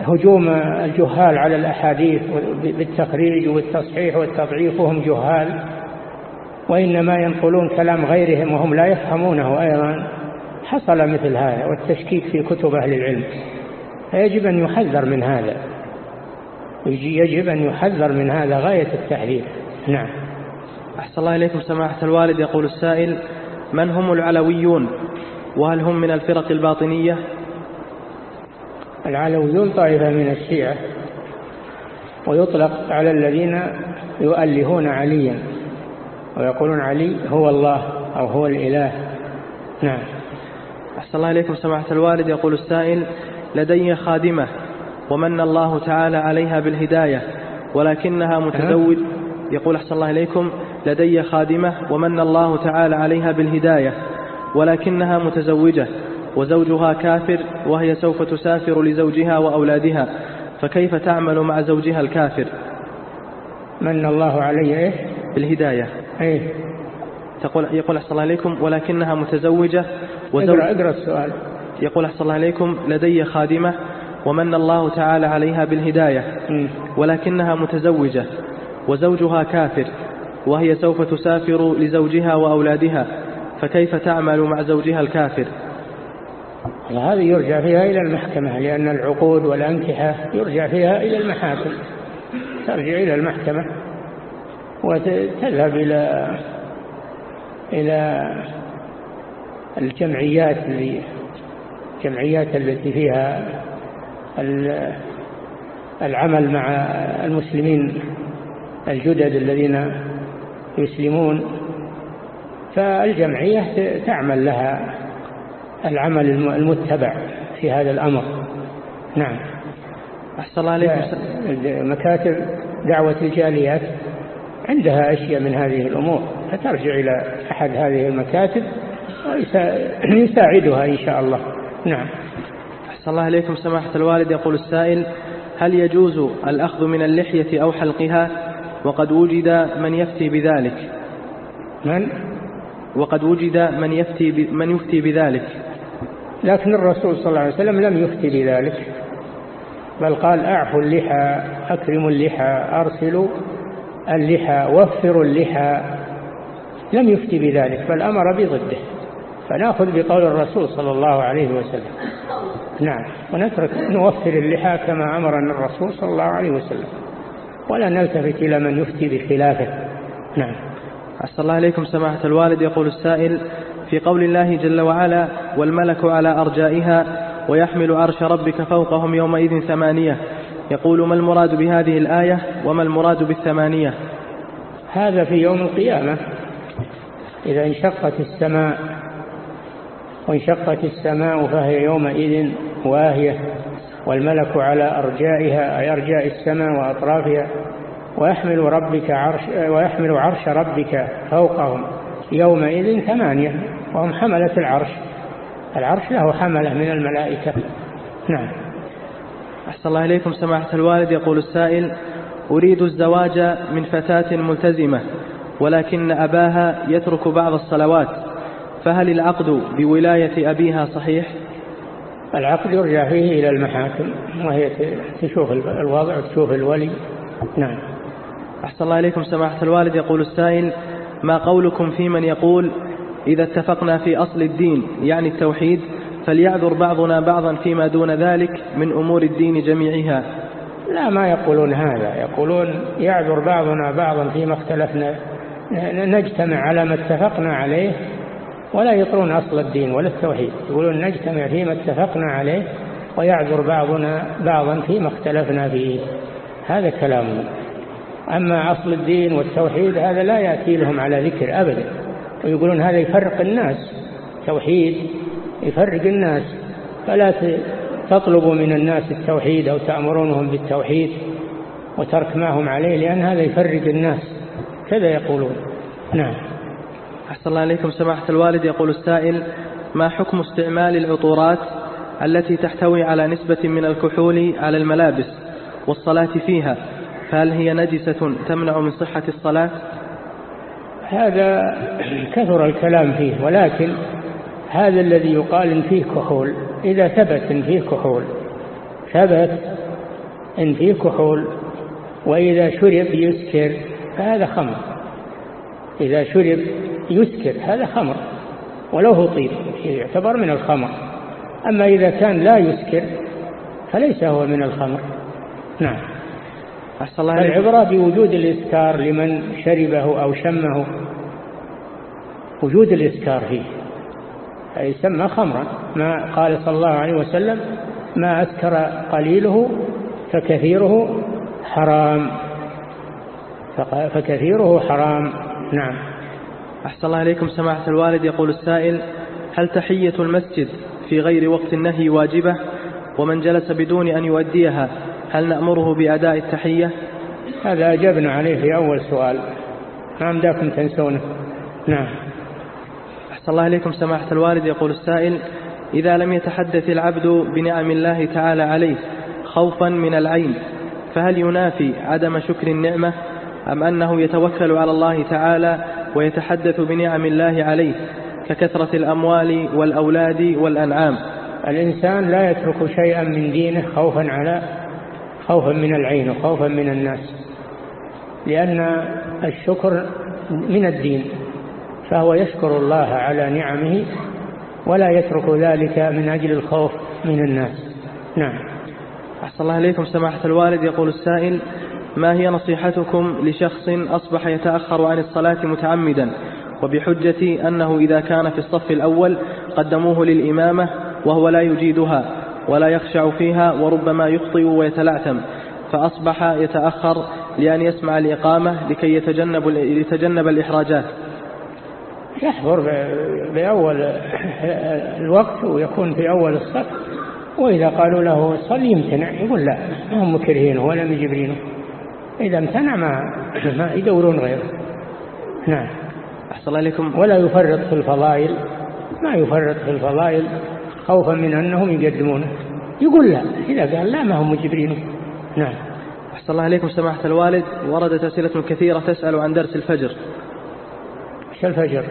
هجوم الجهال على الأحاديث بالتخريج والتصحيح والتضعيف وهم جهال. وإنما ينقلون كلام غيرهم وهم لا يفهمونه أيضا. حصل مثل هذا والتشكيك في كتب أهل العلم. فيجب أن يحذر من هذا. يجب أن يحذر من هذا غاية التحذير. نعم. أحسن الله إليكم سماحة الوالد. يقول السائل من هم العلويون؟ وهل هم من الفرق الباطنية؟ العلويون طائفة من الشيعة ويطلق على الذين يؤلهون عليا ويقولون علي هو الله أو هو الإله. نعم. أحسن الله إليكم سماحة الوالد. يقول السائل لدي خادمة ومن الله تعالى عليها بالهداية ولكنها متزوج. يقول أحسن الله إليكم لدي خادمة ومن الله تعالى عليها بالهداية ولكنها متزوجة وزوجها كافر وهي سوف تسافر لزوجها وأولادها فكيف تعمل مع زوجها الكافر من الله عليه إيه؟ بالهداية إيه؟ تقول يقول أحسن الله عليكم ولكنها متزوجة وزوج اقرأ, اقرأ السؤال يقول أحسن الله عليكم لدي خادمة ومن الله تعالى عليها بالهداية ولكنها متزوجة وزوجها كافر وهي سوف تسافر لزوجها وأولادها فكيف تعمل مع زوجها الكافر؟ هذه يرجع فيها إلى المحكمة لأن العقود والأنكحة يرجع فيها إلى المحاكم ترجع إلى المحكمة وتذهب إلى إلى الجمعيات اللي الجمعيات التي فيها العمل مع المسلمين الجدد الذين يسلمون فالجمعية تعمل لها العمل المتبع في هذا الأمر. نعم. أحسن الله عليكم. مكاتب دعوة الجاليات عندها أشياء من هذه الأمور فترجع إلى أحد هذه المكاتب ويساعدها إن شاء الله. نعم. أحسن الله عليكم. سماحة الوالد يقول السائل هل يجوز الأخذ من اللحية أو حلقها؟ وقد وجد من يفتي بذلك. من؟ وقد وجد من يفتي, من يفتي بذلك. لكن الرسول صلى الله عليه وسلم لم يفتي بذلك. بل قال أعفوا اللحى أكرموا اللحى أرسلوا اللحى وفروا اللحى. لم يفتي بذلك بل أمر بضده. فنأخذ بقول الرسول صلى الله عليه وسلم. نعم. ونترك نوفر اللحى كما أمرنا الرسول صلى الله عليه وسلم. ولا نلتفت إلى من يفتي بخلافه. نعم. أحسن الله عليكم سماحة الوالد. يقول السائل في قول الله جل وعلا والملك على أرجائها ويحمل عرش ربك فوقهم يومئذ ثمانية يقول ما المراد بهذه الآية وما المراد بالثمانية؟ هذا في يوم القيامة. إذا انشقت السماء وانشقت السماء فهي يومئذ واهية. والملك على أرجائها أي أرجاء السماء وأطرافها ويحمل ربك عرش ويحمل عرش ربك فوقهم. يومئذ ثمانية وهم حملة العرش. العرش له حملة من الملائكة. نعم. أحسن الله إليكم سماحة الوالد. يقول السائل أريد الزواج من فتاة ملتزمة ولكن أباها يترك بعض الصلوات فهل العقد بولاية أبيها صحيح؟ العقد يرجع فيه إلى المحاكم وهي تشوف الوضع وتشوف الولي. نعم. أحسن الله إليكم سماحة الوالد. يقول السائل ما قولكم في من يقول إذا اتفقنا في أصل الدين يعني التوحيد فليعذر بعضنا بعضا فيما دون ذلك من أمور الدين جميعها؟ لا ما يقولون هذا. يقولون يعذر بعضنا بعضا فيما اختلفنا. نجتمع على ما اتفقنا عليه ولا يطرون أصل الدين ولا التوحيد. يقولون نجتمع فيما اتفقنا عليه ويعذر بعضنا بعضا فيما اختلفنا فيه. هذا كلامهم أما أصل الدين والتوحيد هذا لا يأتي لهم على ذكر أبدا. ويقولون هذا يفرق الناس. توحيد يفرق الناس. فلا تطلبوا من الناس التوحيد أو تأمرونهم بالتوحيد وترك ما هم عليه لأن هذا يفرق الناس. كذا يقولون. نعم. أحسن الله عليكم سماحة الوالد. يقول السائل ما حكم استعمال العطورات التي تحتوي على نسبة من الكحول على الملابس والصلاة فيها؟ فهل هي نجسة تمنع من صحة الصلاة؟ هذا كثر الكلام فيه ولكن هذا الذي يقال إن فيه كحول إذا ثبت إن فيه كحول ثبت إن فيه كحول وإذا شرب يسكر فهذا خمر. إذا شرب يسكر هذا خمر ولو هو طيب يعتبر من الخمر. أما إذا كان لا يسكر فليس هو من الخمر. نعم. العبرة بوجود الإسكار لمن شربه أو شمه وجود الإسكار فيه يسمى خمرا. ما قال صلى الله عليه وسلم ما أسكر قليله فكثيره حرام. فكثيره حرام. نعم. أحسن الله إليكم سماحة الوالد. يقول السائل هل تحية المسجد في غير وقت النهي واجبة؟ ومن جلس بدون أن يؤديها هل نأمره بأداء التحية؟ هذا أجبنا عليه في أول سؤال. ما أمداكم تنسونه. نعم. أحسن الله إليكم سماحة الوالد. يقول السائل إذا لم يتحدث العبد بنعم الله تعالى عليه خوفا من العين فهل ينافي عدم شكر النعمة؟ أم أنه يتوكل على الله تعالى ويتحدث بنعم الله عليه ككثرة الأموال والأولاد والأنعام؟ الإنسان لا يترك شيئا من دينه خوفا على خوفا من العين وخوفا من الناس لأن الشكر من الدين فهو يشكر الله على نعمه ولا يترك ذلك من أجل الخوف من الناس. نعم. أحسن الله إليكم سماحة الوالد يقول السائل ما هي نصيحتكم لشخص أصبح يتأخر عن الصلاة متعمدا وبحجة أنه إذا كان في الصف الأول قدموه للإمامة وهو لا يجيدها ولا يخشع فيها وربما يخطئ ويتلعثم فأصبح يتأخر لأن يسمع الإقامة لكي يتجنب, يتجنب الإحراجات. يحضر بأول الوقت ويكون في أول الصف وإذا قالوا له صل يمتنع يقول لا هم مكرهينه ولا مجبرينه. إذا امتنع ما, ما يدورون غيره. نعم. أحسن الله عليكم ولا يفرط في الفضائل. ما يفرط في الفضائل. خوفا من أنهم يقدمونه. يقول لا. إذا قال لا ما هم مجبرينه نعم. أحسن الله عليكم سماحة الوالد. وردت أسئلة كثيرة تسأل عن درس الفجر. إيش الفجر؟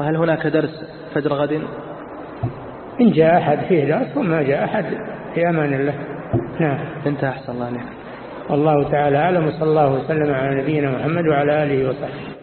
هل هناك درس فجر غد؟ إن جاء أحد فيه درس وما جاء أحد في أمان الله. نعم. انتهى. أحسن الله عليكم والله تعالى أعلم وصلى الله وسلم على نبينا محمد وعلى آله وصحبه.